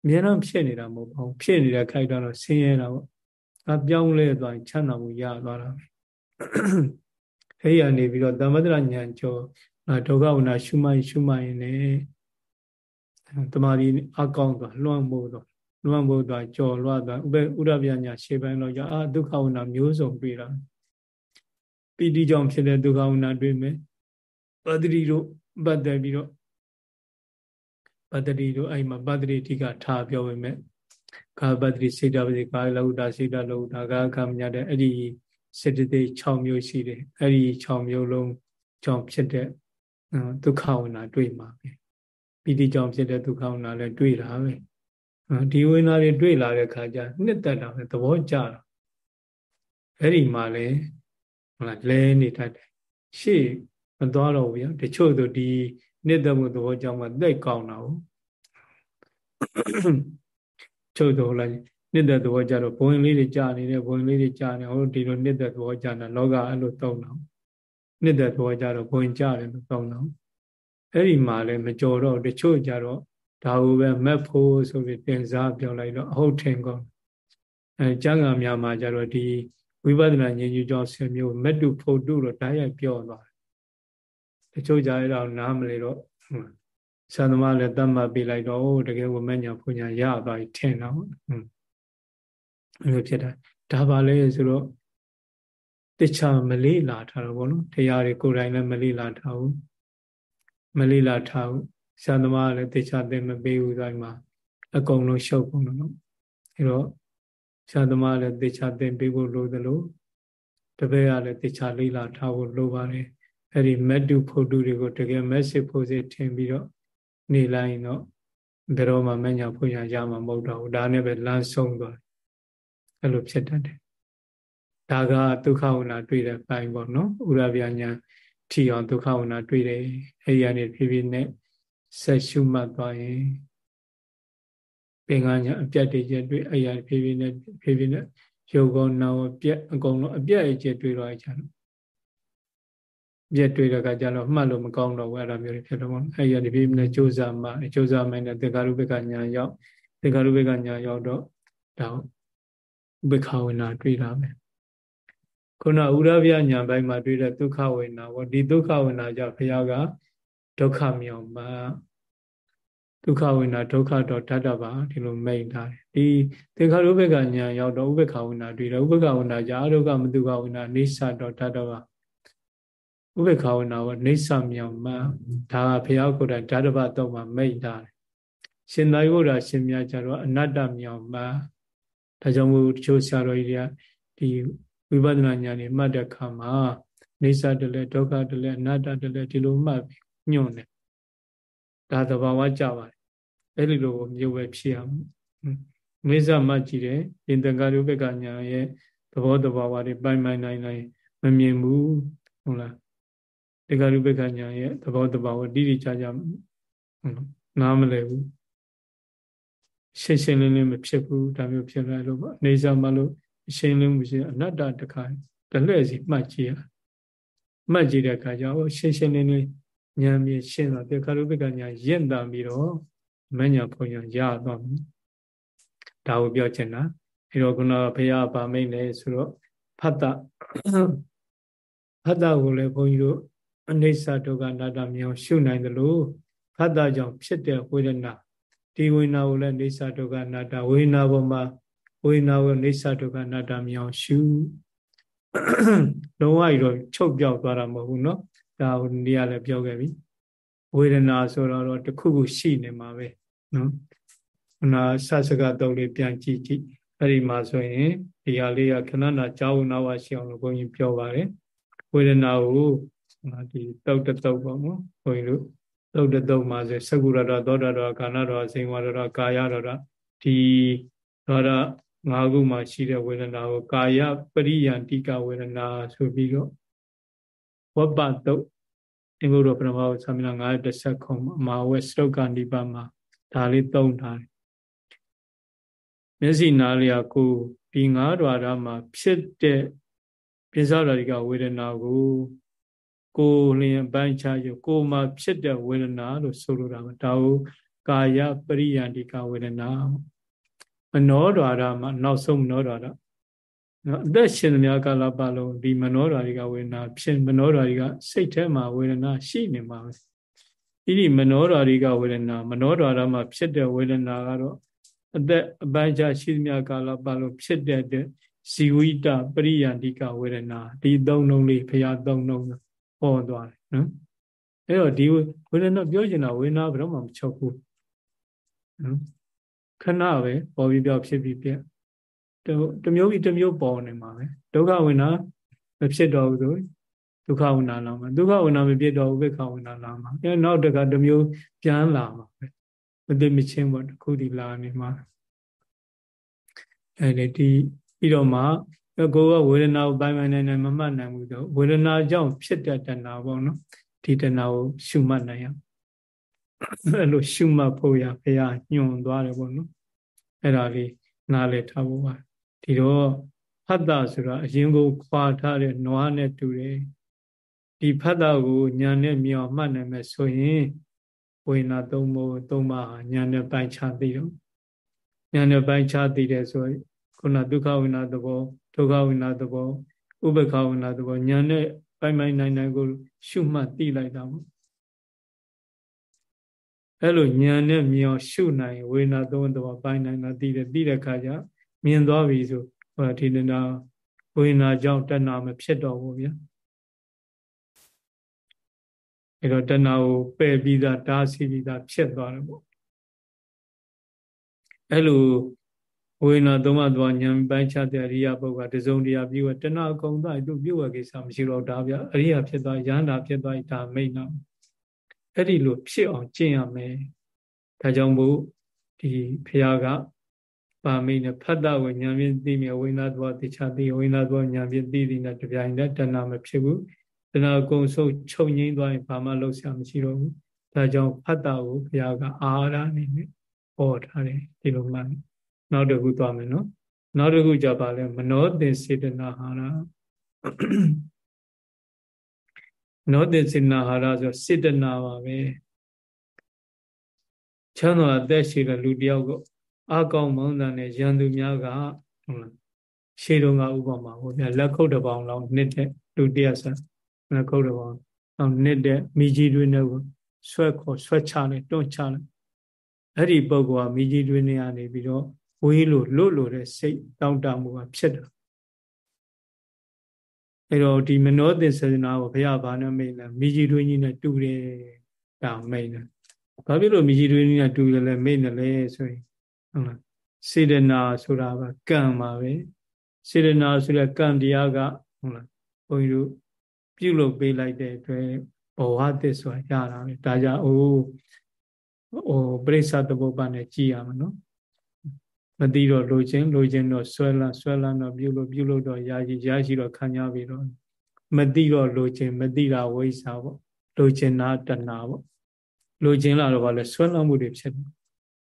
အများအားဖြစ်နေတာမဟုတ်ဘူးဖြစ်နေတဲ့ခိုက်တော့ဆင်းရဲတာပေါ့အပြောင်းလဲသွားချမ်းသာမှုရသွားတာအဲ့ရနေပြီးတော့သမထရဉာဏ်ကျော်ဒုက္ခဝနာရှုမှတ်ရှုမှတ်ရင်လည်းတမာရီအကောင်းသွားလွှမ်းမိုးသွားလွှမ်းမိုးသွားကြော်လွှတ်သွားဥပ္ပဥရပြညာရှေ့ပိုင်းတော့အာဒုက္ခဝနာမျိုးစုံတွေ့တာပီတိကြောင့်ဖြစ်တဲ့ဒုက္ခဝနာတွေ့မယ်ပတ္တိတို့ပတ်သက်ပြီးတော့ ပတ္တိတို့အဲ့မှာပတ္တိအဓိကထားပြောပေမဲ့ကာပတ္တိစေတပတိကာလောကုတာစေတလောကုတာကာကမညတဲ့အဲ့ဒီစေတသိက်6မျိုးရှိတယ်အဲ့ဒီ6မျိုးလုံးကြောင့်ဖြစ်တဲ့ဒုက္ခဝနာတွေ့မှာပဲပီတိကြောင့်ဖြစ်တဲ့ဒုက္ခဝနာလည်းတွေ့တာပဲဒီဝိညာဉ်တွေတွေ့လာတဲ့ခါကျနှစ်သက်တာပဲသဘောကျတာအဲ့ဒီမှာလဲဟုတ်လားလဲနေတတ်တယ်ရှေ့မသွားတော့ဘူးဗျာတချို့ဆိုဒီ နှစ်သက်မှုသဘောကြောင့်မှသိကောင်းတာဟုတ်ချုပ်တော့လိုက်နှစ်သက်သဘောကြတော့ဘဝင်လေးတွေကြာနေတယ်ဘဝင်လေးတွေကြာနေဟိုဒီလိုနှစ်သက်သဘောကြာတာလောကအဲ့လိုသုံးတော့နှစ်သက်သဘောကြတော့ဘဝင်ကြာတယ်လို့သုံးတော့အဲ့ဒီမှာလည်းမကြော်တော့တချို့ကြတော့ဒါဟုပဲမက်ဖို့ဆိုပြီးတင်စားပြောလိုက်တော့အဟုတ်ထင်ကောင်းအဲကျမ်းဂန်များမှာကြတော့ဒီဝိပဿနာဉာဏ်ကြီးကြောင့်ဆင်မျိုးမက်တုဖို့တုလို့ဓာတ်ရိုက်ပြောသွားတယ် တချို့ကြရတော့နားမလဲတော့ဆရာသမားလည်းတတ်မှတ်ပေးလိုက်တော့တကယ်ဝမညာဖွညာရသွားပြီထင်တော့အဲ့လိုဖြစ်တာဒါပါလေဆိုတော့တခြားမလေးလာထားတော့ဘောနော်တရားတွေကိုယ်တိုင်လည်းမလေးလာထားဘူးမလေးလာထားဘူးဆရာသမားလည်းတခြားသိမပေးဘူးဆိုမှအကုန်လုံးရှုပ်ကုန်တော့အဲ့တော့ဆရာသမားလည်းတခြားသိပေးဖို့လိုသလိုတပည့်ကလည်းတခြားလေးလာထားဖို့လိုပါတယ် အဲ့ဒီမက်တုဖုတ်တုတွေကိုတကယ်မက်စစ်ဖို့စေထင်ပြီးတော့နေလိုက်တော့ဘယ်တော့မှမညာဖွညာရမှာမဟုတ်တော့ဘူးဒါနဲ့ပဲလမ်းဆုံးသွားအဲ့လိုဖြစ်တတ်တယ်ဒါကဒုက္ခဝနာတွေ့တဲ့ပိုင်းပေါ့နော်ဥရဗျာညာထီအောင်ဒုက္ခဝနာတွေ့တယ်အဲ့ဒီကနေဖြည်းဖြည်းနဲ့ဆက်ရှုမှတ်သွားရင်ပင်ကညာအပြတ်တွေကျတွေ့အဲ့ဒီဖြည်းဖြည်းနဲ့ဖြည်းဖြည်းနဲ့ရုပ်ကောနာဝပြက်အကုန်လုံးအပြက်အကျတွေ့တော့ကြတော့ ပြက်တွေ့တဲ့အခါကျတော့မှတ်လို့မကောင်းတော့ဘူးအဲ့ဒါမျိုးတွေဖြစ်တော့အဲ့ဒီဒီပြင်းနဲ့စူးစမ်းမှစူးစမ်းမှနဲ့သင်္ကာရုပ္ပကညာရောက်သင်္ကာရုပ္ပကညာရောက်တော့ဒါဥပ္ပခဝေနာတွေ့တာပဲခုနဥရဗျညာဘိုင်းမှာတွေ့တဲ့ဒုက္ခဝေနာပေါ့ဒီဒုက္ခဝေနာကြောင့်ဘုရားကဒုက္ခမြောင်မှာဒုက္ခဝေနာဒုက္ခတော့တတ်တပါဒီလိုမိန်ထားတယ်ဒီသင်္ခါရုပ္ပကညာရောက်တော့ဥပ္ပခဝေနာတွေ့တယ်ဥပ္ပခဝေနာကြောင့်အဒုက္ခမတုခဝေနာနေသတော့တတ်တော့ပါ ဥပေက္ခဝနာဝနေဆမြောင်မှဒါကဘုရားကိုယ်တိုင်ဓာတပတော့မှမိတ်တာရှင်သာရိပုတ္တရာရှင်မြတ်ကြတော့အနတ္တမြောင်မှဒါကြောင့်မို့တချို့ဆရာတော်ကြီးတွေကဒီဝိပဿနာဉာဏ်นี่မှတ်တဲ့အခါမှာနေဆတလည်းဒုက္ခတလည်းအနတ္တတလည်းဒီလိုမှတ်ပြီးညွန့်တယ်ဒါသဘာဝကြပါတယ်အဲ့ဒီလိုမျိုးပဲဖြစ်အောင်မေဇမှတ်ကြည့်တယ်ရင်တန်ကာရုပ္ပကညာရဲ့သဘောတဘာဝတွေပိုင်ပိုင်နိုင်နိုင်မမြင်ဘူးဟုတ်လား တေခရုပ္ပကညာရဲ့သဘောတဘာဝတိတိကျကျနားမလည်ဘူးရှင်းရှင်းလင်းလင်းမဖြစ်ဘူးဒါမျိုးဖြစ်လာလို့ပေါ့အနေစားမလို့ရှင်းလင်းမှုရှိအနတ္တတခါတလှည့်စီမှတ်ကြည့်ရမှတ်ကြည့်တဲ့အခါကျတော့ရှင်းရှင်းလင်းလင်းဉာဏ်မြင်ရှင်းတော့တေခရုပ္ပကညာရင့်တာပြီးတော့မညာဘုံညာရသွားပြီဒါကိုပြောချင်တာအဲတော့ခုနဘုရားဗာမိတ်လဲဆိုတော့ဖတ်တာဖတ်တာကိုလည်းဘုန်းကြီးတို့ အနိစ္စဒုက္ခအနတ္တမြောင်ရှုနိုင်တယ်လို့ဖတ်တာကြောင့်ဖြစ်တဲ့ဝေဒနာဒီဝေဒနာကိုလည်းအိစ္ဆဒုက္ခအနတ္တဝေဒနာပေါ်မှာဝေဒနာကိုအိစ္ဆဒုက္ခအနတ္တမြောင်ရှုလုံးဝကြီးတော့ချုပ်ပြောက်သွားတာမဟုတ်ဘူးเนาะဒါဟိုနေရာလည်းပြောခဲ့ပြီဝေဒနာဆိုတော့တခုခုရှိနေမှာပဲเนาะခုနဆတ်စကတုံးလေးပြန်ကြည့်ကြည့်အဲ့ဒီမှာဆိုရင်ဒီဟာလေးကခဏနာကြောင်းနာဝရှိအောင်လို့ဘုန်းကြီးပြောပါတယ်ဝေဒနာကို ဒီတုတ်တတုတ်ပေါ့နော်ဘုန်းကြီးတို့တုတ်တတုတ်မှာဆိုသကုရတော်သောတတော်ကာဏတော်ဇိဝရတော်ကာယတော်ဒီသောရငါးခုမှာရှိတဲ့ဝေဒနာကိုကာယပရိယံတိကဝေဒနာဆိုပြီးတော့ဝပ္ပတုတ်အင်္ဂုတ္တပရမဝသမိနာ930ခုအမာဝဲစတုတ်ကဏိပါမှာဒါလေးသုံးထားတယ်မျက်စိနားလျာကိုဒီငါးဓာရမှာဖြစ်တဲ့ပိစ္ဆရာတိကဝေဒနာကို ကိုလျင်ပိုင်းခြားရကိုမှဖြစ်တဲ့ဝေဒနာလို့ဆိုလိုတာပါဒါကိုကာယပရိယန္တိကဝေဒနာမနောဓာရမှာနောက်ဆုံးမနောဓာရနော်အသက်ရှင်သမျှကာလပတ်လုံးဒီမနောဓာရိကဝေဒနာဖြစ်မနောဓာရိကစိတ်ထဲမှာဝေဒနာရှိနေမှာပဲဒီမနောဓာရိကဝေဒနာမနောဓာရမှာဖြစ်တဲ့ဝေဒနာကတော့အသက်အပိုင်းခြားရှိသမျှကာလပတ်လုံးဖြစ်တဲ့ဇီဝိတပရိယန္တိကဝေဒနာဒီသုံးလုံးလေးဘုရားသုံးလုံး ပေါ်သွားတယ်နော်အဲ့တော့ဒီဝေဒနာပြောချင်တာဝေဒနာဘယ်တော့မှမချုပ်ဘူးနော်ခဏပဲပေါ်ပြီးပြောက်ဖြစ်ပြီးပြက်တမျိုးပြီးတမျိုးပေါ်နေမှာပဲဒုက္ခဝေဒနာမဖြစ်တော့ဘူးဆိုဒုက္ခဝေဒနာလာမှာဒုက္ခဝေဒနာမဖြစ်တော့ဘူးဘိက္ခဝေဒနာလာမှာအဲနောက်တကတမျိုးပြန်လာမှာပဲမသိမချင်းပေါ့တခုဒီလာနေမှာအဲဒီပြီးတော့မှ ကိုယ်ကဝေဒနာကိုပိုင်းပိုင်းနိုင်နိုင်မမှတ်နိုင်ဘူးဆိုဝေဒနာကြောင့်ဖြစ်တဲ့တဏှာပေါ့နော်ဒီတဏှာကိုရှုမှတ်နိုင်ရအဲ့လိုရှုမှတ်ဖို့ရဘုရားညွှန်သွားတယ်ပေါ့နော်အဲ့ဒါလေးနားလည်ထားဖို့ပါဒီတော့ဖတ်တာဆိုတာအရင်ကိုခွာထားတဲ့နွားနဲ့တူတယ်ဒီဖတ်တာကိုညာနဲ့မြောင်မှတ်နိုင်မယ်ဆိုရင်ဝေနာသုံးမို့သုံးပါးညာနဲ့ပိုင်းခြားသိတော့ညာနဲ့ပိုင်းခြားသိတယ်ဆိုရင်ခုနဒုက္ခဝိနာသဘော ဒုက္ခဝိနာသဘောဥပ္ပခဝိနာသဘောညာနဲ့ပိုင်ပိုင်နိုင်နိုင်ကို ရှုမှတ်သိလိုက်တာပေါ့အဲ့လိုညာနဲ့မြောင်ရှုနိုင်ဝေနာသုံးသဘောပိုင်နိုင်တာသိတယ်သိတဲ့ခါကျမြင်သွားပြီဆိုဟောဒီနာဝေနာကြောင့်တဏှာမဖြစ်တော့ဘူးဗျာအဲ့တော့တဏှာကိုပယ်ပြီးသားတားဆီးပြီးသားဖြစ်သွားတယ်ပေါ့အဲ့လို ဝေနာသုံးပါးသွားဉာဏ်ပိုင်းခြားတဲ့အရိယပုဂ္ဂိုလ်တစုံတရာပြီးတော့တဏှာကုံသွားသူပြုတ်ဝကိစ္စမရှိတော့ဒါဗျအရိယဖြစ်သွားရဟန္တာဖြစ်သွားဒါမိတ်နာအဲ့ဒီလိုဖြစ်အောင်ကျင့်ရမယ်ဒါကြောင့်မို့ဒီဖရာကပါမိနဲ့ဖတ်တာကိုဉာဏ်ဖြင့်သိမြဝိညာသဘောတေချာသိဝိညာသဘောဉာဏ်ဖြင့်သိသည်နဲ့တပြိုင်တည်းတဏှာမဖြစ်ဘူးတဏှာကုံဆုပ်ချုပ်ငိမ့်သွားရင်ဘာမှလုပ်ဆရာမရှိတော့ဘူးဒါကြောင့်ဖတ်တာကိုဘုရားကအာဟာရအနေနဲ့ဟောထားတယ်ဒီလိုမှနော က်တစ်ခုသွားမယ်နော်နောက်တစ်ခုကြပါလဲမနောတင်စေတနာဟာရနောတင်စေတနာဟာရဆိုစေတနာပါပဲချမ်းသာအသက်ရှိတဲ့လူတယောက်ကိုအကောင်မောင်းတန်တဲ့ရန်သူများကဟုတ်လားရှေးတုန်းကဥပမာဟိုပြလက်ခုပ်တစ်ပေါင်လောက်နှစ်တဲ့လူတယောက်ဆက်လက်ခုပ်တစ်ပေါင်အောင်နှစ်တဲ့မိကြီးတွင်နဲ့ဆွဲခေါ်ဆွဲချလိုက်တွန့်ချလိုက်အဲ့ဒီပုဂ္ဂိုလ်ကမိကြီးတွင်နေရနေပြီးတော့ ဝေးလို့လွတ်လို့တဲ့စိတ်တောင့်တမှုကဖြစ်တယ်အဲ့တော့ဒီမနောသင်္စေနာကိုဘုရားဘာနဲ့မိတ်လဲမိကြီးတွင်ကြီးနဲ့တူတယ်ဒါမိတ်တယ်ဘာဖြစ်လို့မိကြီးတွင်ကြီးနဲ့တူတယ်လဲမိတ်တယ်လဲဆိုရင်ဟုတ်လားစေတနာဆိုတာကကံပါပဲစေတနာဆိုတဲ့ကံတရားကဟုတ်လားဘုန်းကြီးတို့ပြုလုပ်ပေးလိုက်တဲ့အတွက်ဘဝသစ္စာရတာပဲဒါကြောင့်အိုးဟိုပရိစ္ဆသဘုပ္ပနဲ့ကြည်ရမှာနော် မသိတော့လိုခြင်းလိုခြင်းတော့ဆွဲလန်းဆွဲလန်းတော့ပြုလို့ပြုလို့တော့ရာရှိရာရှိတော့ခံရပြီတော့မသိတော့လိုခြင်းမသိတာဝိဇ္ဇာပေါ့လိုခြင်းနာတဏှာပေါ့လိုခြင်းလာတော့ဗာလဲဆွဲလန်းမှုတွေဖြစ်တယ်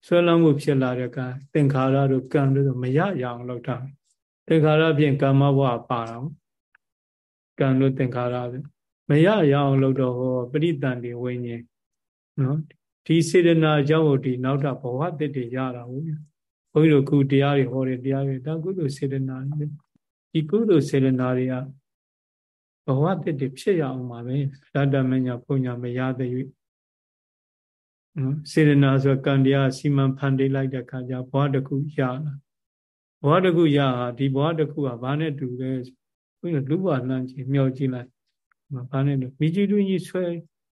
ဆွဲလန်းမှုဖြစ်လာတဲ့ကသင်္ခါရတို့ကံတို့ဆိုမရရအောင်လုပ်တာသင်္ခါရဖြင့်ကမ္မဘဝပါတာကံတို့သင်္ခါရမရရအောင်လုပ်တော့ဟောပရိတန်ဒီဝိညာဉ်နော်ဒီစေတနာကြောင့်ဒီနောက်တာဘဝတည်တည်ရတာဟုတ် ဘုန်းကြီးတို့ခုတရားတွေဟောတယ်တရားတွေဒါကုသိုလ်စေတနာတွေဒီကုသိုလ်စေတနာတွေကဘဝတည်တည်ဖြစ်ရအောင်ပါပဲရတ္တမညာပုံညာမရတဲ့၍နော်စေရနာဆိုကံတရားစီမံဖန်တီးလိုက်တဲ့ခါကျဘဝတစ်ခုရလာဘဝတစ်ခုရဟာဒီဘဝတစ်ခုကဘာနဲ့တူလဲဘုန်းကြီးလူဘဝလှမ်းကြည့်မြောက်ကြည့်လိုက်ဘာနဲ့တူမိကြီးတွင်းကြီးဆွဲ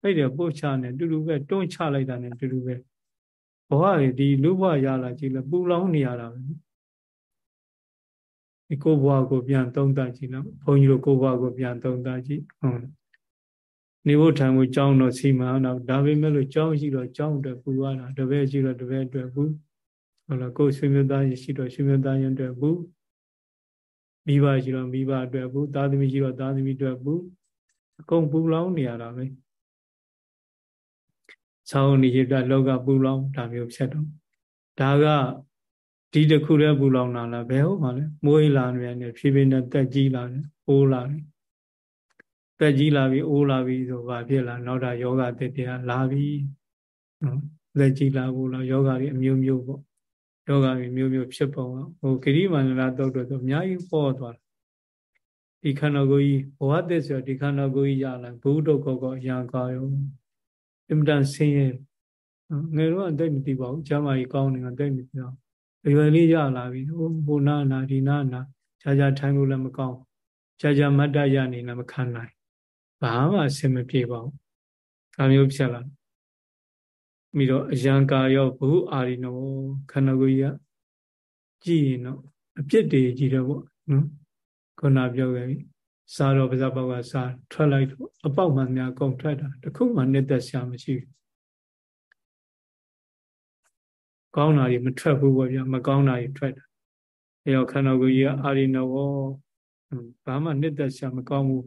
လိုက်တယ်ပို့ချနဲ့တူတူပဲတွန်းချလိုက်တာနဲ့တူတူပဲ ဘဝတွေဒီလူဘဝရလာကြည့်လဲပူလောင်နေရတာပဲဒီကိုဘဝကိုပြန်သုံးသပ်ကြည့်နော်ဘုန်းကြီးတို့ကိုဘဝကိုပြန်သုံးသပ်ကြည့်ဟုတ်နေဖို့ထိုင်ဖို့ကြောင်းတော့စီမံတော့ဒါပေမဲ့လို့ကြောင်းရှိတော့ကြောင်းအတွက်ပူရတာတပည့်ရှိတော့တပည့်အတွက်ပူဟုတ်လားကိုယ်ဆွေမျိုးသားရှိတော့ဆွေမျိုးသားရင်အတွက်ပူမိဘရှိတော့မိဘအတွက်ပူသားသမီးရှိတော့သားသမီးအတွက်ပူအကုန်ပူလောင်းနေရတာပဲ ဆောင်းနေရတဲ့လောကပူလောင်းဒါမျိုးဖြစ်တော့ဒါကဒီတစ်ခုတည်းပူလောင်လာလားဘယ်ဟုတ်ပါလဲမွေးလာနေတယ်ဖြည်းဖြည်းနဲ့တက်ကြီးလာတယ်အိုးလာတယ်တက်ကြီးလာပြီအိုးလာပြီဆိုဘာဖြစ်လာနောက်တာယောဂတည်တရားလာပြီနော်လက်ကြီးလာဘူးလားယောဂတွေအမျိုးမျိုးပေါ့ယောဂတွေမျိုးမျိုးဖြစ်ပုံဟိုဂရိမန္တလာတုတ်တော့အများကြီးပေါ်သွားတာဒီခန္ဓာကိုယ်ကြီးဘဝသစ်ဆိုဒီခန္ဓာကိုယ်ကြီးရလာဘုဒ္ဓကောကောအရာကောရော အင်မတန်ဆင်းရဲငယ်တော့အသိမသိပါဘူးကျမ်းမာကြီးကောင်းနေတာသိမသိတော့အရွယ်လေးရလာပြီဟိုဘုနာနာဒီနာနာကြာကြာထိုင်လို့လည်းမကောင်းကြာကြာမတ်တရနေလည်းမခံနိုင်ဘာမှအဆင်မပြေပါဘူးဒါမျိုးဖြစ်လာပြီးတော့အယံကာရောဘုအာရိနောခန္ဓာကိုယ်ကြီးကကြည့်ရင်တော့အပြစ်တွေကြီးတော့ပေါ့နော်ခုနပြောခဲ့ပြီ စားတော့ပါဇဘောကစားထွက်လိုက်တော့အပေါက်မှများကုန်ထွက်တာတခုမှနှစ်သက်ရှာမရှိဘူးကောင်းတာတွေမထွက်ဘူးပေါ့ဗျာမကောင်းတာတွေထွက်တာအဲတော့ခန္ဓာကိုယ်ကြီးကအာရိနောဘာမှနှစ်သက်ရှာမကောင်းဘူး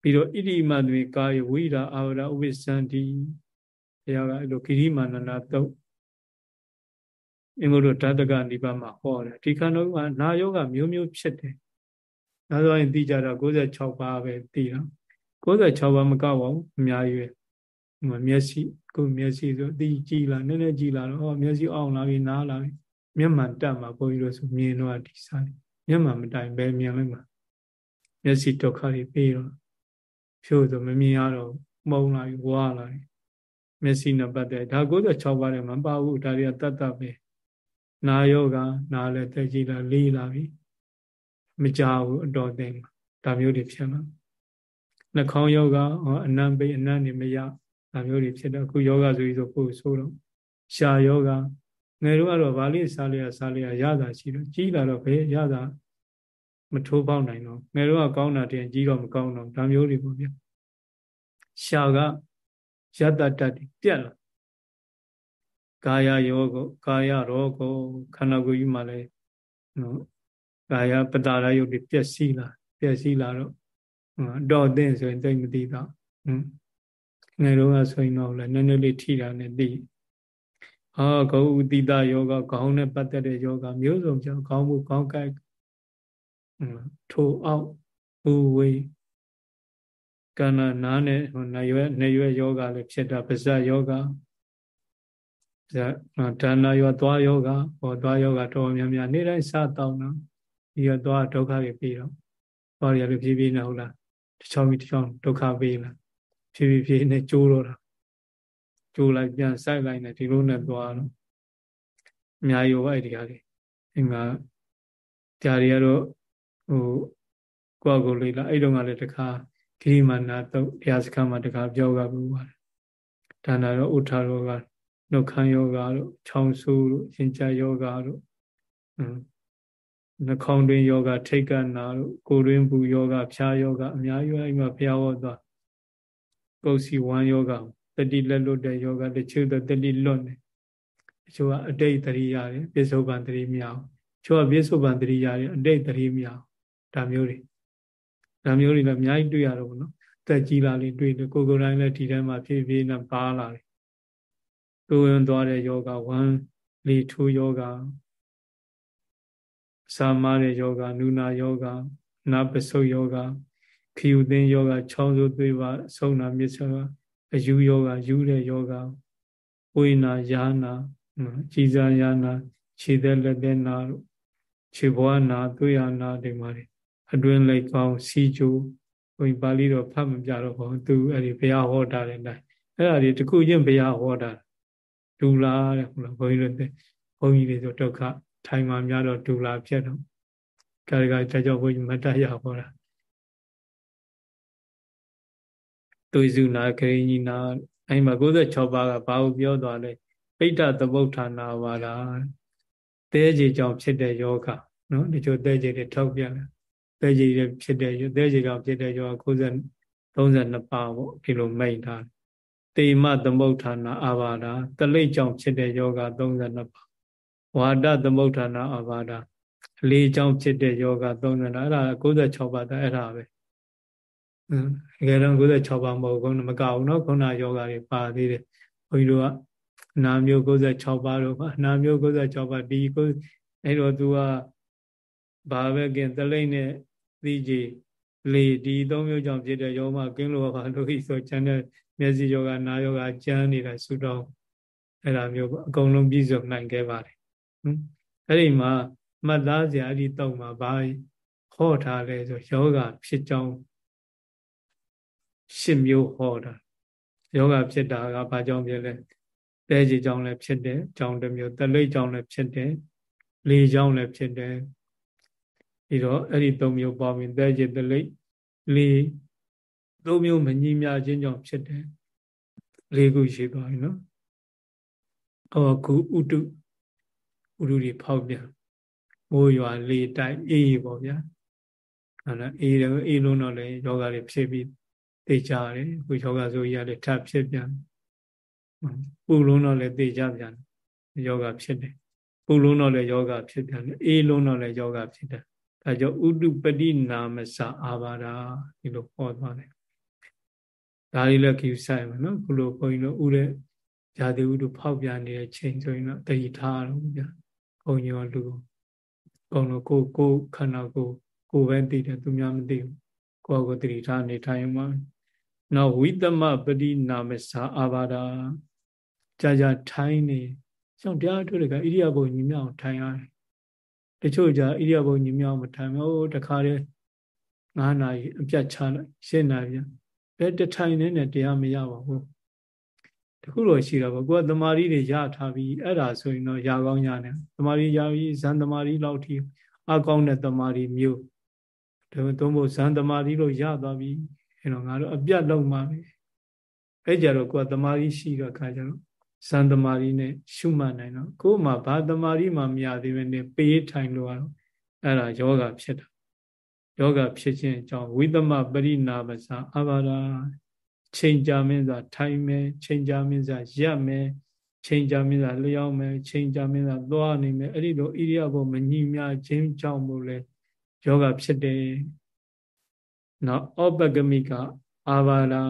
ပြီးတော့ဣတိမသွေကာယဝိရာအာဝရဥပ္ပစ္စံတိဘုရားကအဲ့လိုဂိရိမာနနာတုတ်အင်္ဂုတ္တဓာတကနိဗ္ဗာန်မှာဟောတယ်ဒီခန္ဓာကနာယောဂမျိုးမျိုးဖြစ်တယ် နောက်ဆိုရင်သိကြတော့96ပါးပဲသိတော့96ပါးမကောက်ပါဘူးအများကြီးပဲမျက်စိကိုမျက်စိဆိုအတိကြည်လာနည်းနည်းကြည်လာတော့ဟောမျက်စိအောင်လာပြီနားလာပြီမျက်မှန်တက်မှာဘုန်းကြီးတို့ဆိုမြင်တော့ဒီစားမျက်မှန်မတိုင်ပဲမြင်လိုက်မှာမျက်စိဒုက္ခတွေပြီးတော့ဖြို့ဆိုမမြင်ရတော့မှုံလာပြီဝါလာပြီမျက်စိနဲ့ပတ်သက်ဒါ96ပါးတယ်မပါဘူးဒါတွေကတတ်တတ်ပဲနာယောဂနာလည်းတက်ကြည်လာလေးလာပြီ မကြဘူးအတော်သိဒါမျိုးတွေဖြစ်လာနှာခေါင်းယောဂအနံပိအနံ့နေမရဒါမျိုးတွေဖြစ်တော့အခုယောဂဆိုပြီးဆိုပို့ဆိုတော့ရှာယောဂငယ်တော့ကတော့ဗာလိစားလျာစားလျာရတာရှိတော့ကြီးလာတော့ဘယ်ရတာမထိုးပေါက်နိုင်တော့ငယ်တော့ကောင်းတာတင်ကြီးတော့မကောင်းတော့ဒါမျိုးတွေပေါ့ဗျရှာကယတတ္တပြက်လာကာယယောကိုကာယရောကိုခန္ဓာကိုယ်ကြီးမှာလည်းနော် ကာယပတာရယုတ်တွေပျက်စီးလာပျက်စီးလာတော့တော့တဲ့ဆိုရင်သိမသိတော့ဟမ်ငယ်တော့ဆိုရင်တော့လည်းနည်းနည်းလေးထိတာနဲ့သိဟာဂௌဥတိတယောဂခေါင်းနဲ့ပတ်သက်တဲ့ယောဂမျိုးစုံကြောင့်ခေါင်းမှုခေါင်းကိုက်ထိုအောက်ဘူဝေကဏနာနဲ့နရွယ်နရွယ်ယောဂလည်းဖြစ်တာပါဇတ်ယောဂဒါနာယောသွားယောဂဟောသွားယောဂတော်များများနေ့တိုင်းစတောင်းတော့ ဒီရသွားဒုက္ခတွေပြီးတော့သွားရလို့ဖြည်းဖြည်းနဲ့ဟုတ်လားတစ်ချောင်းပြီးတစ်ချောင်းဒုက္ခပြီးလားဖြည်းဖြည်းဖြည်းနဲ့ကျိုးတော့တာကျိုးလိုက်ပြန်ဆိုင်လိုက်နဲ့ဒီလိုနဲ့သွားတော့အများကြီးဟောအဲ့ဒီဟာတွေအင်္ဂါကြားတွေကတော့ဟိုကိုယ့်ကိုယ်လေးလားအဲ့တုန်းကလည်းတခါဂိရိမာနာတော့တရားစခန်းမှာတခါပြောခဲ့ဘူးပါတယ်ဒါနာတော့ဥထာရောကနှုတ်ခမ်းယောဂါတို့ချောင်းဆူတို့ရင်ကြယောဂါတို့ နှာခေါင်းတွင်ယောဂထိတ်ကနာတို့ကိုယ်တွင်ပူယောဂဖြားယောဂအများကြီးအဲ့မှာဘုရားဟောသွားကုတ်စီဝမ်းယောဂတတိလက်လွတ်တဲ့ယောဂတချို့တော့တတိလွတ်နေတချို့ကအတိတ်တရိရတယ်ပြစ္ဆုတ်ပံတရိမြောက်ချို့ကပြစ္ဆုတ်ပံတရိရတယ်အတိတ်တရိမြောက်ဒါမျိုးတွေဒါမျိုးတွေလည်းအများကြီးတွေ့ရတော့ဘူးနော်တက်ကြီးလာလေးတွေ့တယ်ကိုကိုယ်တိုင်းလည်းဒီထဲမှာဖြည်းဖြည်းနဲ့ပါလာတယ်ကိုယ်ဝင်သွားတဲ့ယောဂဝမ်းလီထူယောဂ စာမားတဲ့ယောဂနုနာယောဂနာပစုတ်ယောဂခီယူသိင်းယောဂချောင်းစိုးသွေးပါဆုံနာမြစ်ဆာအယူယောဂယူတဲ့ယောဂဝိနာယာနာကြည်စားယာနာခြေသက်လက်သက်နာတို့ခြေဘွားနာသွေးရနာဒီမှာအတွင်းလိုက်ကောင်းစီချိုဘုန်းပါဠိတော်ဖတ်မပြတော့ဘူးသူအဲ့ဒီဘုရားဟောတာတဲ့အတိုင်းအဲ့ဒါဒီတခုချင်းဘုရားဟောတာဒူလာတဲ့ဟုတ်လားဘုန်းကြီးတို့ဘုန်းကြီးတွေဆိုဒုက္ခ ထိုင်မှများတော့ဒူလာဖြစ်တော့ကာရကတကြောဘုန်းကြီးမတရဟောတာသွေစုနာခရိညီနာအဲ့မှာ96ပါးကဘာကိုပြောသွားလဲပိဋ္ဌသမုဋ္ဌာနာပါလားတဲကြီးကြောင့်ဖြစ်တဲ့ယောဂနော်ဒီချိုတဲကြီးတွေထောက်ပြတယ်တဲကြီးတွေဖြစ်တဲ့တဲကြီးကြောင့်ဖြစ်တဲ့ယောဂ90 32ပါးပေါ့ဒီလိုမိတ်ထားတေမသမုဋ္ဌာနာအာဘာဒတလိပ်ကြောင့်ဖြစ်တဲ့ယောဂ32ပါး ဝါဒသမုဋ္ဌာနာအဘာဒအလေးအကြောင်းဖြစ်တဲ့ယောဂသုံးနေတာအဲ့ဒါ96ပါးတာအဲ့ဒါပဲအကယ်တော့96ပါးမဟုတ်ဘူးမကဘူးနော်ခုနယောဂတွေပါသေးတယ်ဘုန်းကြီးတို့ကနာမျိုး96ပါးတို့ပါနာမျိုး96ပါးဒီကိုအဲ့တော့ तू ကဘာပဲกินတလိမ့်နဲ့သိကြည်လေဒီသုံးမျိုးကြောင့်ဖြစ်တဲ့ယောမကင်းလို့ပါလို့ဤဆိုချမ်းတဲ့မျက်စိယောဂနာယောဂကျမ်းနေတာဆူတောင်းအဲ့ဒါမျိုးအကုန်လုံးပြည့်စုံနိုင်ခဲ့ပါတယ် အဲ့ဒီမှာမှတ်သားစရာအဲ့ဒီတော့မှာဘာဟောထားလဲဆိုယောဂဖြစ်ကြောင်းရှစ်မျိုးဟောတာယောဂဖြစ်တာကဘာကြောင့်ဖြစ်လဲတဲကြီးကြောင့်လည်းဖြစ်တယ်ကြောင့်တစ်မျိုးတလိပ်ကြောင့်လည်းဖြစ်တယ်လေကြောင့်လည်းဖြစ်တယ်ပြီးတော့အဲ့ဒီသုံးမျိုးပေါင်းပြီးတဲကြီးတလိပ်လေသုံးမျိုးမညီမျှခြင်းကြောင့်ဖြစ်တယ်လေးခုရှိသွားပြီနော်အော်ခုဥတု ဥတုတွေဖောက်ပြန်မိုးရွာလေတိုက်အေးပေါ့ဗျာအဲ့ဒါအေးတယ်အေးလုံးတော့လေယောဂတွေဖြစ်ပြီးသိကြတယ်ခုယောဂဆိုရလည်းထပ်ဖြစ်ပြန်ပူလုံးတော့လည်းသိကြပြန်ယောဂဖြစ်တယ်ပူလုံးတော့လည်းယောဂဖြစ်ပြန်တယ်အေးလုံးတော့လည်းယောဂဖြစ်တယ်ဒါကြောင့်ဥတုပတိနာမစအာဘာဒဒီလိုဟောသွားတယ်ဒါလေးလည်းကြည့်ဆိုင်မယ်နော်ခုလိုဘုန်းကြီးတို့ဥတဲ့ဇာတိဥတုဖောက်ပြန်နေတဲ့ချိန်ဆိုရင်တော့တတိထားတော့ဗျာ ဘုန်းကြီးရောလူကောင်းတော့ကိုကိုခန္ဓာကိုကိုပဲသိတယ်သူများမသိဘူးကိုယ့်ကိုတတိထားနေထိုင်မှာနောက်ဝိသမပရိနာမစာအာဘာဒာကြာကြာထိုင်နေရှောင်းတရားထုတ်တဲ့ကဣရိယာပုညီမြောက်ထိုင်ရတယ်တချို့ကြာဣရိယာပုညီမြောက်မထိုင်ဘူးတခါတည်း9နာရီအပြတ်ချလိုက်10နာရီဘယ်တထိုင်နဲ့တရားမရပါဘူး တခုတော့ရှိတာပေါ့ကိုကသမာဓိတွေရထားပြီးအဲ့ဒါဆိုရင်တော့ရကောင်းရတယ်သမာဓိရပြီးဇန်သမာဓိလောက်ထိအကောင်းတဲ့သမာဓိမျိုးဒါသုံးဖို့ဇန်သမာဓိလို့ရသွားပြီအဲ့တော့ငါတို့အပြတ်လုံးမှာပဲအဲ့ကြတော့ကိုယ်သမာဓိရှိတော့ခါကြတော့ဇန်သမာဓိနဲ့ရှုမှတ်နိုင်တော့ကိုယ်မှာဘာသမာဓိမှမရသေးပဲနဲ့ပေးထိုင်လို့ရတော့အဲ့ဒါယောဂဖြစ်တာယောဂဖြစ်ခြင်းအကြောင်းဝိသမပရိနာပစာအဘာဒာ ချိန်ကြာမင်းစွာထိုင်မယ်ချိန်ကြာမင်းစွာရပ်မယ်ချိန်ကြာမြင့်တာလျောင်းမယ်ချိန်ကြာမြင့်တာသွားနေမယ်အဲ့ဒီလိုဣရိယာပုမညီမြခြင်းကြောင့်မို့လဲယောဂဖြစ်တယ်နောက်ဩပကမိကအာဘာလာ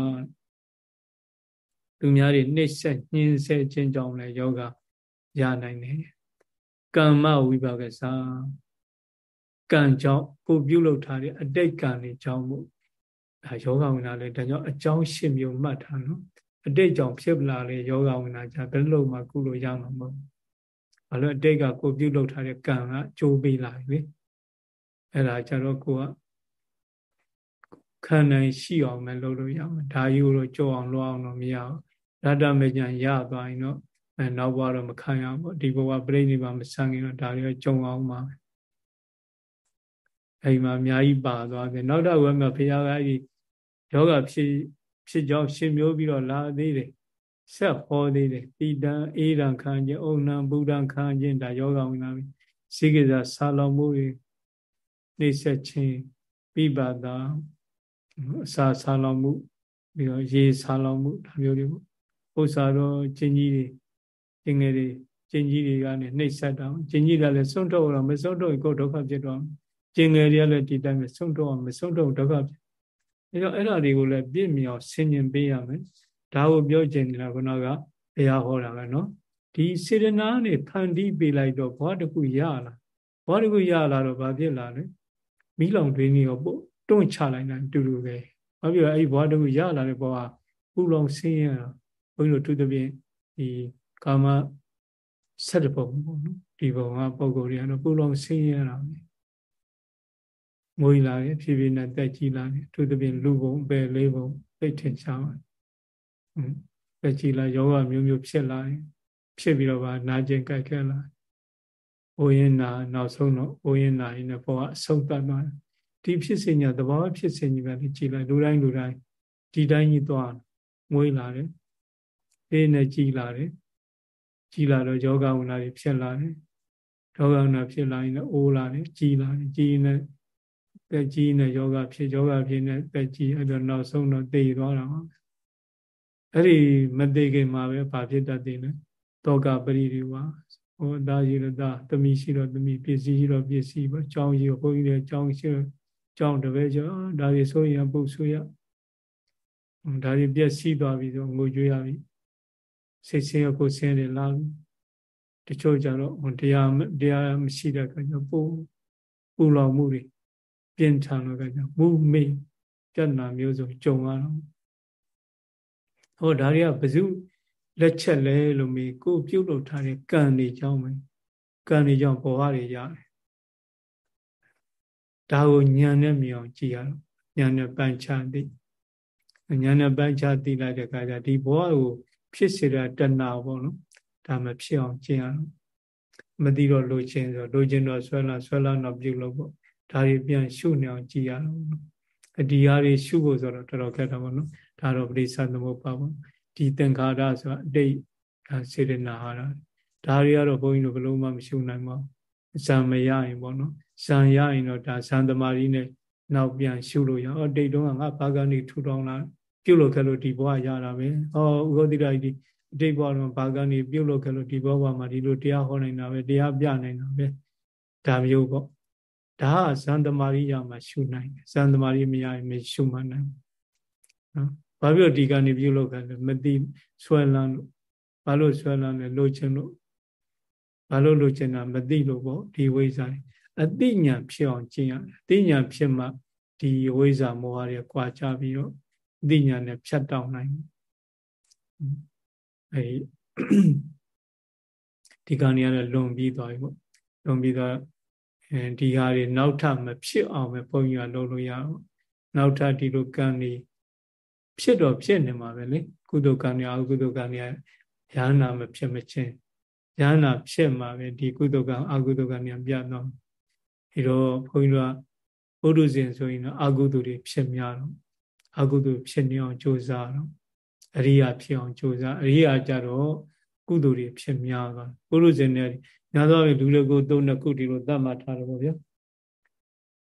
သူများတွေနှိမ့်ဆက်ညှင်းဆဲခြင်းကြောင့်လဲယောဂရနိုင်တယ်ကမ္မဝိပါကစားကံကြောင့်ကိုပြုလုပ်ထားတဲ့အတိတ်ကံတွေကြောင့်မို့ ဒါယောဂဝင်လာလဲဒါကြောင့်အကြောင်းရှင်းမျိုးမှတ်ထားနော်အတိတ်ကြောင့်ဖြစ်လာလေယောဂဝင်လာကြဘယ်လိုမှကုလို့ရမှာမဟုတ်ဘာလို့အတိတ်ကကိုပြုလုပ်ထားတဲ့ကံကကြိုးပေးလာပြီအဲ့ဒါကြတော့ကိုကခန္ဓာရှိအောင်မလုပ်လို့ရမှာဒါယူလို့ကြောအောင်လုပ်အောင်တော့မရဘူးရတ္တမဉ္ဇဉ်ရသွားရင်တော့အဲနောက်ဘဝတော့မခံရဘူးဒီဘဝပြိဋိဘာမဆန်းခင်တော့ဒါတွေကြုံအောင်ပါပဲအဲဒီမှာအများကြီးပါသွားတယ်နောက်တော့ဝဲမှာဘုရားကအဲဒီ ယောဂဖြစ်ဖြစ်ကြောင်းရှင်မျိုးပြီးတော့လာသေးတယ်ဆက်ဟောသေးတယ်တိတံအေးရံခံခြင်းအုံနံဗုဒ္ဓံခံခြင်းဒါယောဂဝင်လာပြီစိကိစ္စဆာလောင်မှုတွေနှိမ့်ဆက်ခြင်းပြပါတာအစာဆာလောင်မှုပြီးတော့ရေဆာလောင်မှုဒါမျိုးတွေပေါ့ဥစ္စာတော့ကျင်ကြီးတွေကျင်ငယ်တွေကျင်ကြီးတွေကနေနှိမ့်ဆက်တာကျင်ကြီးကလည်းဆုံးထုတ်တော့မဆုံးထုတ်ရင်ကိုယ်ဒုက္ခဖြစ်တော့ကျင်ငယ်တွေကလည်းဒီတိုင်းပဲဆုံးထုတ်အောင်မဆုံးထုတ်ဒုက္ခဖြစ် အဲတော့အဲ့ဒါတွေကိုလည်းပြည့်မြောက်ဆင်ញင်ပေးရမယ်ဒါကိုပြောချင်နေတာခုနကဘုရားဟောတာပဲနော်ဒီစေတနာနဲ့ဖန်တီးပေးလိုက်တော့ဘောတခုရလာဘောတခုရလာတော့ဘာဖြစ်လာလဲမိလောင်တွင်းကြီးကိုပို့တွန့်ချလိုက်တာတူတူပဲဘာဖြစ်လဲအဲ့ဒီဘောတခုရလာတဲ့ဘောကပူလောင်ဆင်းရဲတာဘုန်းကြီးတို့သူသဖြင့်ဒီကာမဆက်တပုံပေါ့နော်ဒီပုံကပုံကိုယ်တွေကတော့ပူလောင်ဆင်းရဲတာပဲ မွေးလာတယ်ဖြည်းဖြည်းနဲ့တက်ကြီးလာတယ်သူသဖြင့်လူပုံပဲလေးပုံသိထင်ရှားပါတယ်တက်ကြီးလာယောဂမျိုးမျိုးဖြစ်လာတယ်ဖြစ်ပြီးတော့ဗာနာကျင်ကြိုက်ခဲလာအိုရင်နာနောက်ဆုံးတော့အိုရင်နာရင်လည်းဘောကအဆုံးသတ်သွားဒီဖြစ်စဉ်ညာသဘောဖြစ်စဉ်ကြီးပဲကြည်လိုက်လူတိုင်းလူတိုင်းဒီတိုင်းကြီးသွားမွေးလာတယ်အေးနဲ့ကြီးလာတယ်ကြီးလာတော့ယောဂဝနာတွေဖြစ်လာတယ်ယောဂဝနာဖြစ်လာရင်လည်းအိုးလာတယ်ကြီးလာတယ်ကြီးနေ တက်ကြီးနဲ့ယောဂဖြစ်ယောဂဖြစ်နဲ့တက်ကြီးအဲ့တော့နောက်ဆုံးတော့သိသွားတာပါအဲ့ဒီမသိခင်မှာပဲဘာဖြစ်တတ်သေးလဲတောကပရိဒီဝါဟောဒါရှိတော့ဒါသမီးရှိတော့သမီးပစ္စည်းရှိတော့ပစ္စည်းပေါ့ကြောင်းရှိတော့ဘုန်းကြီးတွေကြောင်းရှိတော့ကြောင်းတပည့်ကျော်ဒါတွေဆိုရင်ပုတ်ဆိုရဒါတွေပြည့်စည်သွားပြီဆိုငိုကြွေးရပြီစိတ်ဆင်းရဲကိုဆင်းရဲလာတချို့ကြတော့တရားတရားမရှိတဲ့အခါကျပူပူလောင်မှုတွေ ပြင်းထန်လို့ကကြောင့်မူမေ့ပြဿနာမျိုးစုံကြုံရတော့ဟောဒါတွေကဘယ်သူလက်ချက်လဲလို့မေးကိုပြုတ်လို့ထားတဲ့ကံတွေကြောင့်ပဲကံတွေကြောင့်ပေါ်ရတွေရတယ်ဒါကိုညံနဲ့မြင်အောင်ကြည့်ရတော့ညံနဲ့ပန်းချသိညံနဲ့ပန်းချသိလိုက်တဲ့အခါကျဒီဘဝကိုဖြစ်စေတဲ့တဏှာပေါ့နော်ဒါမဖြစ်အောင်ကျင့်ရအောင်မသိတော့လိုချင်ဆိုလိုချင်တော့ဆွဲလာဆွဲလာတော့ပြုတ်လို့ပေါ့ ဒါတွေပြန်ရှုနေအောင်ကြည်ရအောင်အဒီဟာတွေရှုဖို့ဆိုတော့တော်တော်ခက်တာပေါ့နော်ဒါတော့ပရိသသမုပ္ပါပေါ့ဒီသင်္ခါရဆိုတာအတိတ်စေတနာဟာဒါတွေကတော့ဘုန်းကြီးတို့ဘယ်လို့မှမရှုနိုင်ပါဘူးဇံမရရင်ပေါ့နော်ဇံရရင်တော့ဒါဇံသမารီနဲ့နောက်ပြန်ရှုလို့ရအောင်အတိတ်တုန်းကငါဘာကနေထူထောင်လာပြုတ်လို့ခဲ့လို့ဒီဘဝရတာပဲဟောဥဂတိရဒီအတိတ်ဘဝတော့ဘာကနေပြုတ်လို့ခဲ့လို့ဒီဘဝမှာဒီလိုတရားဟောနိုင်တာပဲတရားပြနိုင်တာပဲဒါမျိုးပေါ့ ဒါကဇန်သမารိယမှာရှုနိုင်တယ်ဇန်သမารိမရရင်မရှုမှနိုင်နော်ဘာဖြစ်လို့ဒီကနေပြုလုပ်ခဲ့လဲမသိဆွဲလန်းလို့ဘာလို့ဆွဲလန်းလဲလိုချင်လို့ဘာလို့လိုချင်တာမသိလို့ပေါ့ဒီဝိဇ္ဇာအသိဉာဏ်ဖြစ်အောင်ကျင့်ရတယ်အသိဉာဏ်ဖြစ်မှဒီဝိဇ္ဇာမောဟတွေကွာကြပြီးတော့အသိဉာဏ်နဲ့ဖြတ်တောက်နိုင်အဲဒီကနေရလွန်ပြီးသွားပြီပေါ့လွန်ပြီးတော့အဲ ဒီဟာတွေနောက်ထပ်မဖြစ်အောင်ပဲဘုန်းကြီးကလုပ်လို့ရအောင်နောက်ထပ်ဒီလိုကံနေဖြစ်တော့ဖြစ်နေမှာပဲလေကုသိုလ်ကံတွေအကုသိုလ်ကံတွေရဟနာမဖြစ်မချင်းရဟနာဖြစ်မှာပဲဒီကုသိုလ်ကံအကုသိုလ်ကံတွေပြတ်တော့ဒီတော့ဘုန်းကြီးတို့ကဘုဒ္ဓဇင်ဆိုရင်တော့အကုသိုလ်တွေဖြစ်များတော့အကုသိုလ်ဖြစ်နေအောင်ကြိုးစားတော့အရိယာဖြစ်အောင်ကြိုးစားအရိယာကြတော့ကုသိုလ်တွေဖြစ်များသွားဘုဒ္ဓဇင်နဲ့ များသောအားဖြင့်လူတွေကိုသုံးတဲ့ကုတီလို့သတ်မှတ်ထားတယ်ပေါ့ဗျာ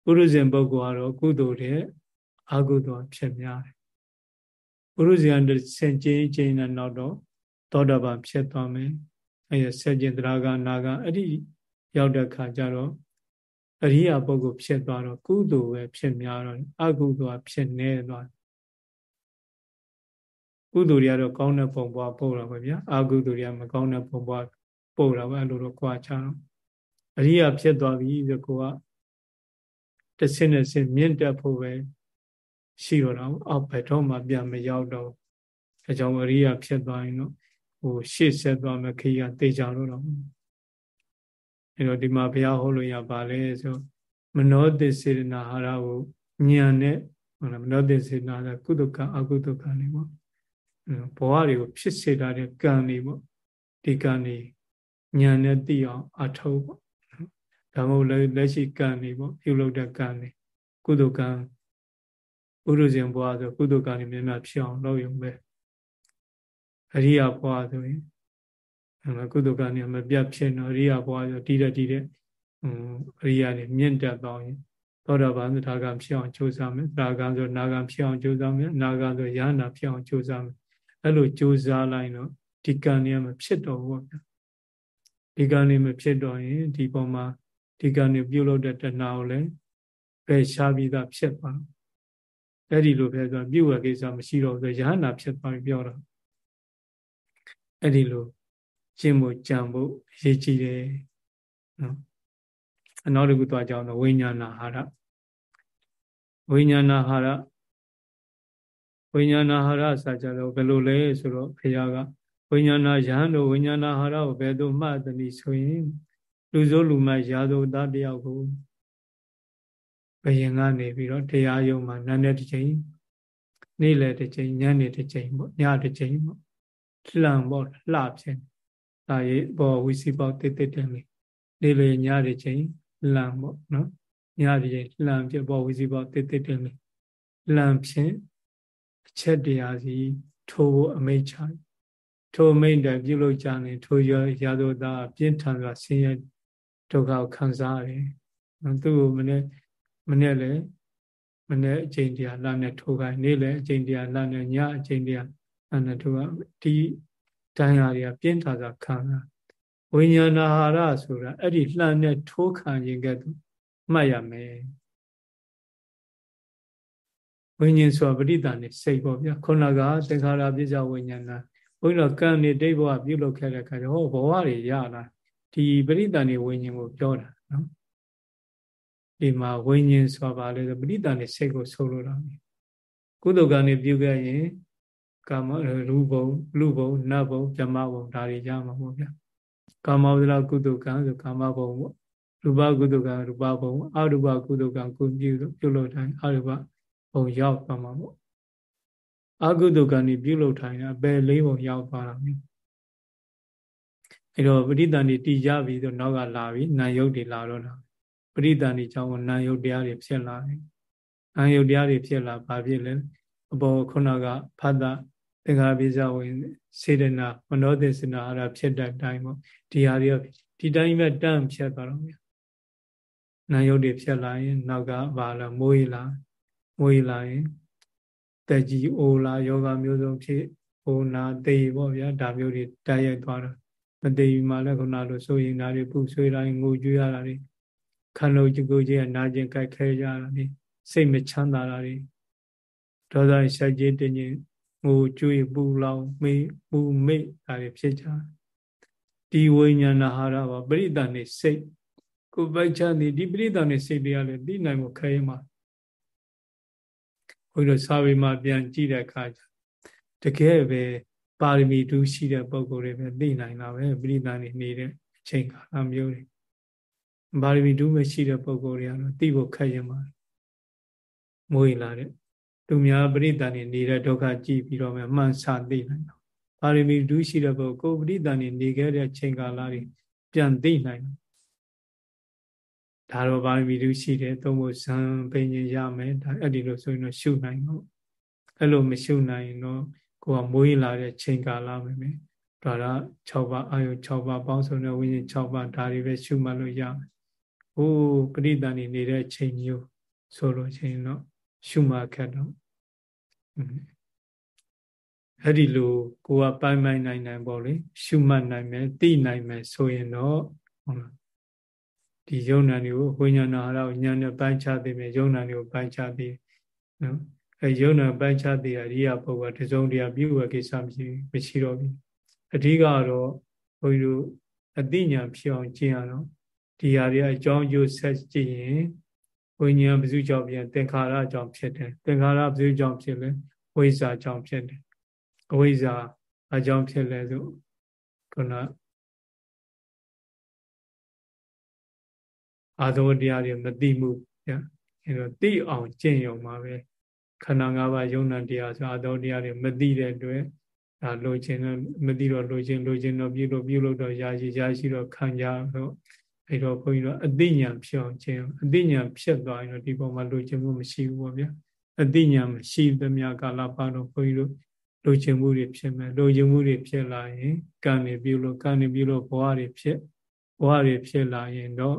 ပုရုဇဉ်ပုဂ္ဂိုလ်ကတော့ကုသိုလ်တဲ့အကုသိုလ်ဖြစ်များတယ်ပုရုဇဉ်ကစင်ချင်းချင်းနဲ့နောက်တော့သောတာပန်ဖြစ်သွားမယ်အဲဆက်ကျင်သရဂနာဂအဲ့ဒီရောက်တဲ့ခါကျတော့အရိယာပုဂ္ဂိုလ်ဖြစ်သွားတော့ကုသိုလ်ပဲဖြစ်များတော့အကုသိုလ်ကဖြစ်နေသွားကုသိုလ်တွေကတော့ကောင်းတဲ့ပုံပွားပို့တာပဲဗျာအကုသိုလ်တွေကမကောင်းတဲ့ပုံပွား ပို့တာပဲအဲ့လိုတော့ကြွားချတော့အရိယာဖြစ်သွားပြီဆိုကိုကတစ်ဆင့်တစ်ဆင့်မြင့်တက်ဖို့ပဲရှိတော့တော့အောက်ဘက်တော့မှပြန်မရောက်တော့အဲကြောင့်အရိယာဖြစ်သွားရင်တော့ဟိုရှေ့ဆက်သွားမယ်ခေကတေချာလို့တော့အဲတော့ဒီမှာဘုရားဟောလို့ရပါလေဆိုမနောတစ္စေနာဟာရကိုဉာဏ်နဲ့ဟုတ်လားမနောတစ္စေနာကကုသကအကုသကနေပေါ့ဘဝတွေကိုဖြစ်စေတာတဲ့ကံတွေပေါ့ဒီကံတွေ ဉာဏ်နဲ့သိအောင်အထောက်ပေါ့ဒါမှမဟုတ်လက်ရှိကံတွေပေါ့ပြုလုပ်တဲ့ကံတွေကုသကံပုရုဇဉ်ဘဝဆိုကုသကံတွေများများဖြစ်အောင်လုပ်ရုံပဲအရိယာဘဝဆိုရင်ကုသကံတွေမပြတ်ဖြစ်တော့အရိယာဘဝဆိုတည်တဲ့တည်တဲ့အရိယာတွေမြင့်တက်သွားရင်သောတာပန်သထာကံဖြစ်အောင်ကြိုးစားမယ်။နာဂံဆိုနာဂံဖြစ်အောင်ကြိုးစားမယ်။နာဂံဆိုယန္တာဖြစ်အောင်ကြိုးစားမယ်။အဲ့လိုကြိုးစားလိုက်တော့ဒီကံတွေမဖြစ်တော့ဘူးဗျာ။ ဒီကံတွေမဖြစ်တော့ရင်ဒီပုံမှာဒီကံတွေပြုတ်လို့တဲ့တဏှာကိုလည်းပယ်ရှားပြီးသားဖြစ်သွားတော့အဲ့ဒီလိုပဲဆိုပြုတ်ဝကိစ္စမရှိတော့ဘူးဆိုယန္တာဖြစ်သွားပြီးပြောတော့အဲ့ဒီလိုရှင်းဖို့ကြံဖို့အရေးကြီးတယ်နော်အနောက်တစ်ခုသွားကြအောင်ဝိညာဏဟာရဝိညာဏဟာရဝိညာဏဟာရစာကြတော့ဘယ်လိုလဲဆိုတော့ဖခင်က ဝိညာဏယဟန်တို့ဝိညာဏဟာရကိုဘယ်သို့မှတ်သနည်းဆိုရင်လူစိုးလူမိုက်ရာဇဝသားတယောက်ကိုဘယင်ကနေပြီးတော့တရားယုံမှာနာနဲ့တစ်ချိန်နေ့လယ်တစ်ချိန်ညနေတစ်ချိန်ပေါ့ညတစ်ချိန်ပေါ့လှံပေါ့လှဖြစ်ဒါရေးဘောဝီစီပေါတိတ်တိတ်တယ်လေနေ့လယ်ညတစ်ချိန်လှံပေါ့နော်ညတစ်ချိန်လှံဖြစ်ဘောဝီစီပေါတိတ်တိတ်တယ်လေလှံဖြစ်အချက်တရားစီထိုးဖို့အမိတ်ချ ထိုမိတ်တယ်ပြုလုပ်ကြရင်ထိုရရာဇဝတာပြင်းထန်စွာဆင်းရဲဒုက္ခကိုခံစားရတယ်။သူ့ကိုမနေ့မနေ့လေမနေ့အချိန်တရားလာနဲ့ထိုးခိုင်းနေ့လေအချိန်တရားလာနဲ့ညအချိန်တရားအဲ့နဲ့ထိုးကဒီတိုင်းဟာတွေကပြင်းထန်စွာခံစားဝိညာဏဟာရဆိုတာအဲ့ဒီလှမ်းနဲ့ထိုးခံရင်ကဲ့သို့မှတ်ရမယ်ဝိညာဉ်ဆိုတာပဋိသန္ဓေစိတ်ပေါ့ဗျာခုနကသင်္ခါရပြစ္ဆဝိညာဏ ဘုန်းကြီးတို့ကံနေတိတ်ဘဝပြုလုပ်ခဲ့တဲ့အခါကျဟောဘဝတွေရလာဒီပရိသန်နေဝိညာဉ်ကိုပြောတာနော်ဒီမှာဝိညာဉ်ဆိုတာဘာလဲဆိုပရိသန်နေစိတ်ကိုဆိုလိုတာကုသိုလ်ကံနေပြုခဲ့ရင်ကာမရူပံလူဘုံနတ်ဘုံဇမဘုံဒါတွေရမှာပေါ့ဗျာကာမဝဒလကုသိုလ်ကံဆိုကာမဘုံပေါ့ရူပကုသိုလ်ကံရူပဘုံအရူပကုသိုလ်ကံကုပြုပြုလို့တိုင်းအရူပဘုံရောက်သွားမှာပေါ့ အကုသိုလ်ကံนี่ပြုလုပ်ထိုင်တာအပယ်လေးဘုံရောက်သွားတာမျိုးအဲ့တော့ပဋိသန္ဓေတည်ကြပြီဆိုနောက်ကလာပြီနာယုတ်တွေလာတော့တာပဋိသန္ဓေကြောင့်နာယုတ်တရားတွေဖြစ်လာတယ်နာယုတ်တရားတွေဖြစ်လာဘာဖြစ်လဲအပေါ်ခုနကဖတ်တာသင်္ခါပိစဝင်စေတနာမနောသစ္စနာအဲ့ဒါဖြစ်တဲ့အတိုင်းပေါ့ဒီဟာတွေဒီတိုင်းပဲတန့်ဖြစ်သွားတော့မြနာယုတ်တွေဖြစ်လာရင် နောက်ကဘာလဲမိုးရလာမိုးရလာရင် တက်ကြီးအိုလာယောဂမျိုးစုံဖြစ်အိုနာတေပေါ့ဗျာဒါမျိုးတွေတိုက်ရိုက်သွားတော့မသိဘူးမှလည်းခုနလိုဆိုရင်ဓာတွေပူဆွေးတိုင်းငိုကြွရတာတွေခန္ဓာကြကိုကြီးကနာကျင်ကြိုက်ခဲကြတာတွေစိတ်မချမ်းသာတာတွေဒေါသရှိုက်ကြီးတင်ရင်ငိုကြွေပူလောင်မေးပူမိတ်ဒါတွေဖြစ်ကြဒီဝိညာဏဟာရပါပရိသန်နေစိတ်ကိုပိုက်ချမ်းဒီဒီပရိသန်နေစိတ်တွေကလည်းသိနိုင်မှုခဲမှာ ဘုရားစာပေမှာပြန်ကြည့်တဲ့အခါကျတကယ်ပဲပါရမီတူးရှိတဲ့ပုံကိုယ်တွေပဲသိနိုင်တာပဲပရိသန်နေနေတဲ့အချိန်ကာလမျိုးတွေပါရမီတူးမရှိတဲ့ပုံကိုယ်တွေကတော့သိဖို့ခက်ရင်ပါမွေးလာတဲ့သူများပရိသန်နေနေတဲ့ဒုက္ခကြည့်ပြီးတော့မှမှန်ဆသိနိုင်တော့ပါရမီတူးရှိတဲ့ပုံကိုပရိသန်နေနေခဲ့တဲ့ချိန်ကာလတွေပြန်သိနိုင် ဒါတော့ပါရမီတူးရှိတယ်သုံးဖို့ဇံပင်ရင်ရမယ်ဒါအဲ့ဒီလိုဆိုရင်တော့ရှုနိုင်တော့အဲ့လိုမရှုနိုင်တော့ကိုကမွေးလာတဲ့ချိန်ကာလပဲမယ်ဒါက6ပါးအာယု6ပါးပေါင်းစုံတဲ့ဝိညာဉ်6ပါးဒါတွေပဲရှုမှတ်လို့ရမယ်ဟိုးပရိသန်နေနေတဲ့ချိန်မျိုးဆိုလို့ချိန်တော့ရှုမှတ်ခက်တော့အဲ့ဒီလိုကိုကပိုင်ပိုင်နိုင်နိုင်ပေါ့လေရှုမှတ်နိုင်မယ်သိနိုင်မယ်ဆိုရင်တော့ဟုတ်လား ဒီယုံနာတွေကိုဝိညာဏဟာရကိုဉာဏ်နဲ့ပိုင်းခြားသိမယ်ယုံနာတွေကိုပိုင်းခြားသိနော်အဲယုံနာပိုင်းခြားသိအရိယာပုဂ္ဂိုလ်တစုံတရာပြုဝကိစ္စမရှိမရှိတော့ဘူးအဓိကတော့ဘုန်းကြီးတို့အသိဉာဏ်ဖြစ်အောင်ကျင့်ရတော့ဒီဟာတွေအကြောင်းကျိုးဆက်ကြည့်ရင်ဝိညာဉ်ဘယ်သူကြောင့်ဖြစ်သင်္ခါရကြောင့်ဖြစ်တယ်သင်္ခါရဘယ်သူကြောင့်ဖြစ်လဲဝိဇ္ဇာကြောင့်ဖြစ်တယ်အဝိဇ္ဇာအကြောင်းဖြစ်လဲဆိုခုန အာသဝတရားတွေမသိမှုညအဲတော့သိအောင်ကျင့်ရုံပါပဲခန္ဓာ၅ပါးယုံနာတရားဆိုအာသဝတရားတွေမသိတဲ့အတွက်ဒါလိုချင်တော့မသိတော့လိုချင်လိုချင်တော့ပြုလို့ပြုလို့တော့ရာရှိရာရှိတော့ခံကြတော့အဲတော့ဘုန်းကြီးတို့အသိဉာဏ်ဖြစ်အောင်ကျင့်အသိဉာဏ်ဖြစ်သွားရင်တော့ဒီပုံမှာလိုချင်မှုမရှိဘူးပေါ့ဗျာအသိဉာဏ်မရှိသမျှကာလပတ်တော့ဘုန်းကြီးတို့လိုချင်မှုတွေဖြစ်မယ်လိုချင်မှုတွေဖြစ်လာရင်ကံနေပြုလို့ကံနေပြုလို့ဘဝတွေဖြစ်ဘဝတွေဖြစ်လာရင်တော့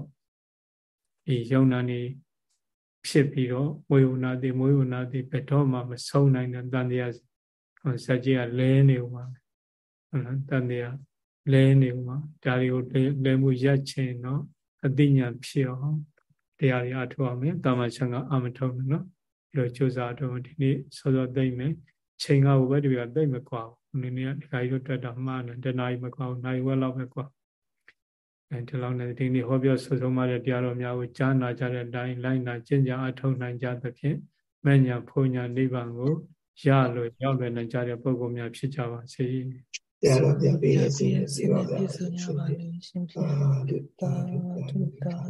ဒီယုံနာနေဖြစ်ပြီးတော့ဝေဝနာတိမွေဝနာတိဘယ်တော့မှမဆုံးနိုင်တဲ့တန်တရားဇက်ကြီးကလဲနေဦးမှာဟုတ်လားတန်တရားလဲနေဦးမှာဒါတွေကိုလဲမှုရက်ချင်တော့အသိဉာဏ်ဖြစ်အောင်တရားတွေအထောက်အောင်မယ်တာမချံကအမထုံးနော်ပြီးတော့ကြိုးစားတော့ဒီနေ့စောစောသိမ့်မယ်ချိန်ကဘယ်တည်းကသိမ့်မကွာဘူးနည်းနည်းဒီခါကြီးတို့တက်တာမှားတယ်တနားကြီးမကွာဘူးနိုင်ဝက်လောက်ပဲကွာ အဲဒီလောက်နဲ့ဒီနေ့ဟောပြောဆွဆုံးမတဲ့တရားတော်များကိုကြားနာကြတဲ့အတိုင်းလိုက်နာကျင့်ကြအထောက်နိုင်ကြသဖြင့်မညာဖုန်ညာနိဗ္ဗာန်ကိုရလို့ရောက်လွယ်နိုင်ကြတဲ့ပုဂ္ဂိုလ်များဖြစ်ကြပါစေ။တရားတော်ပြပေးရစီစီပါပါ။ရှင်ပြပါရှင်ပြပါ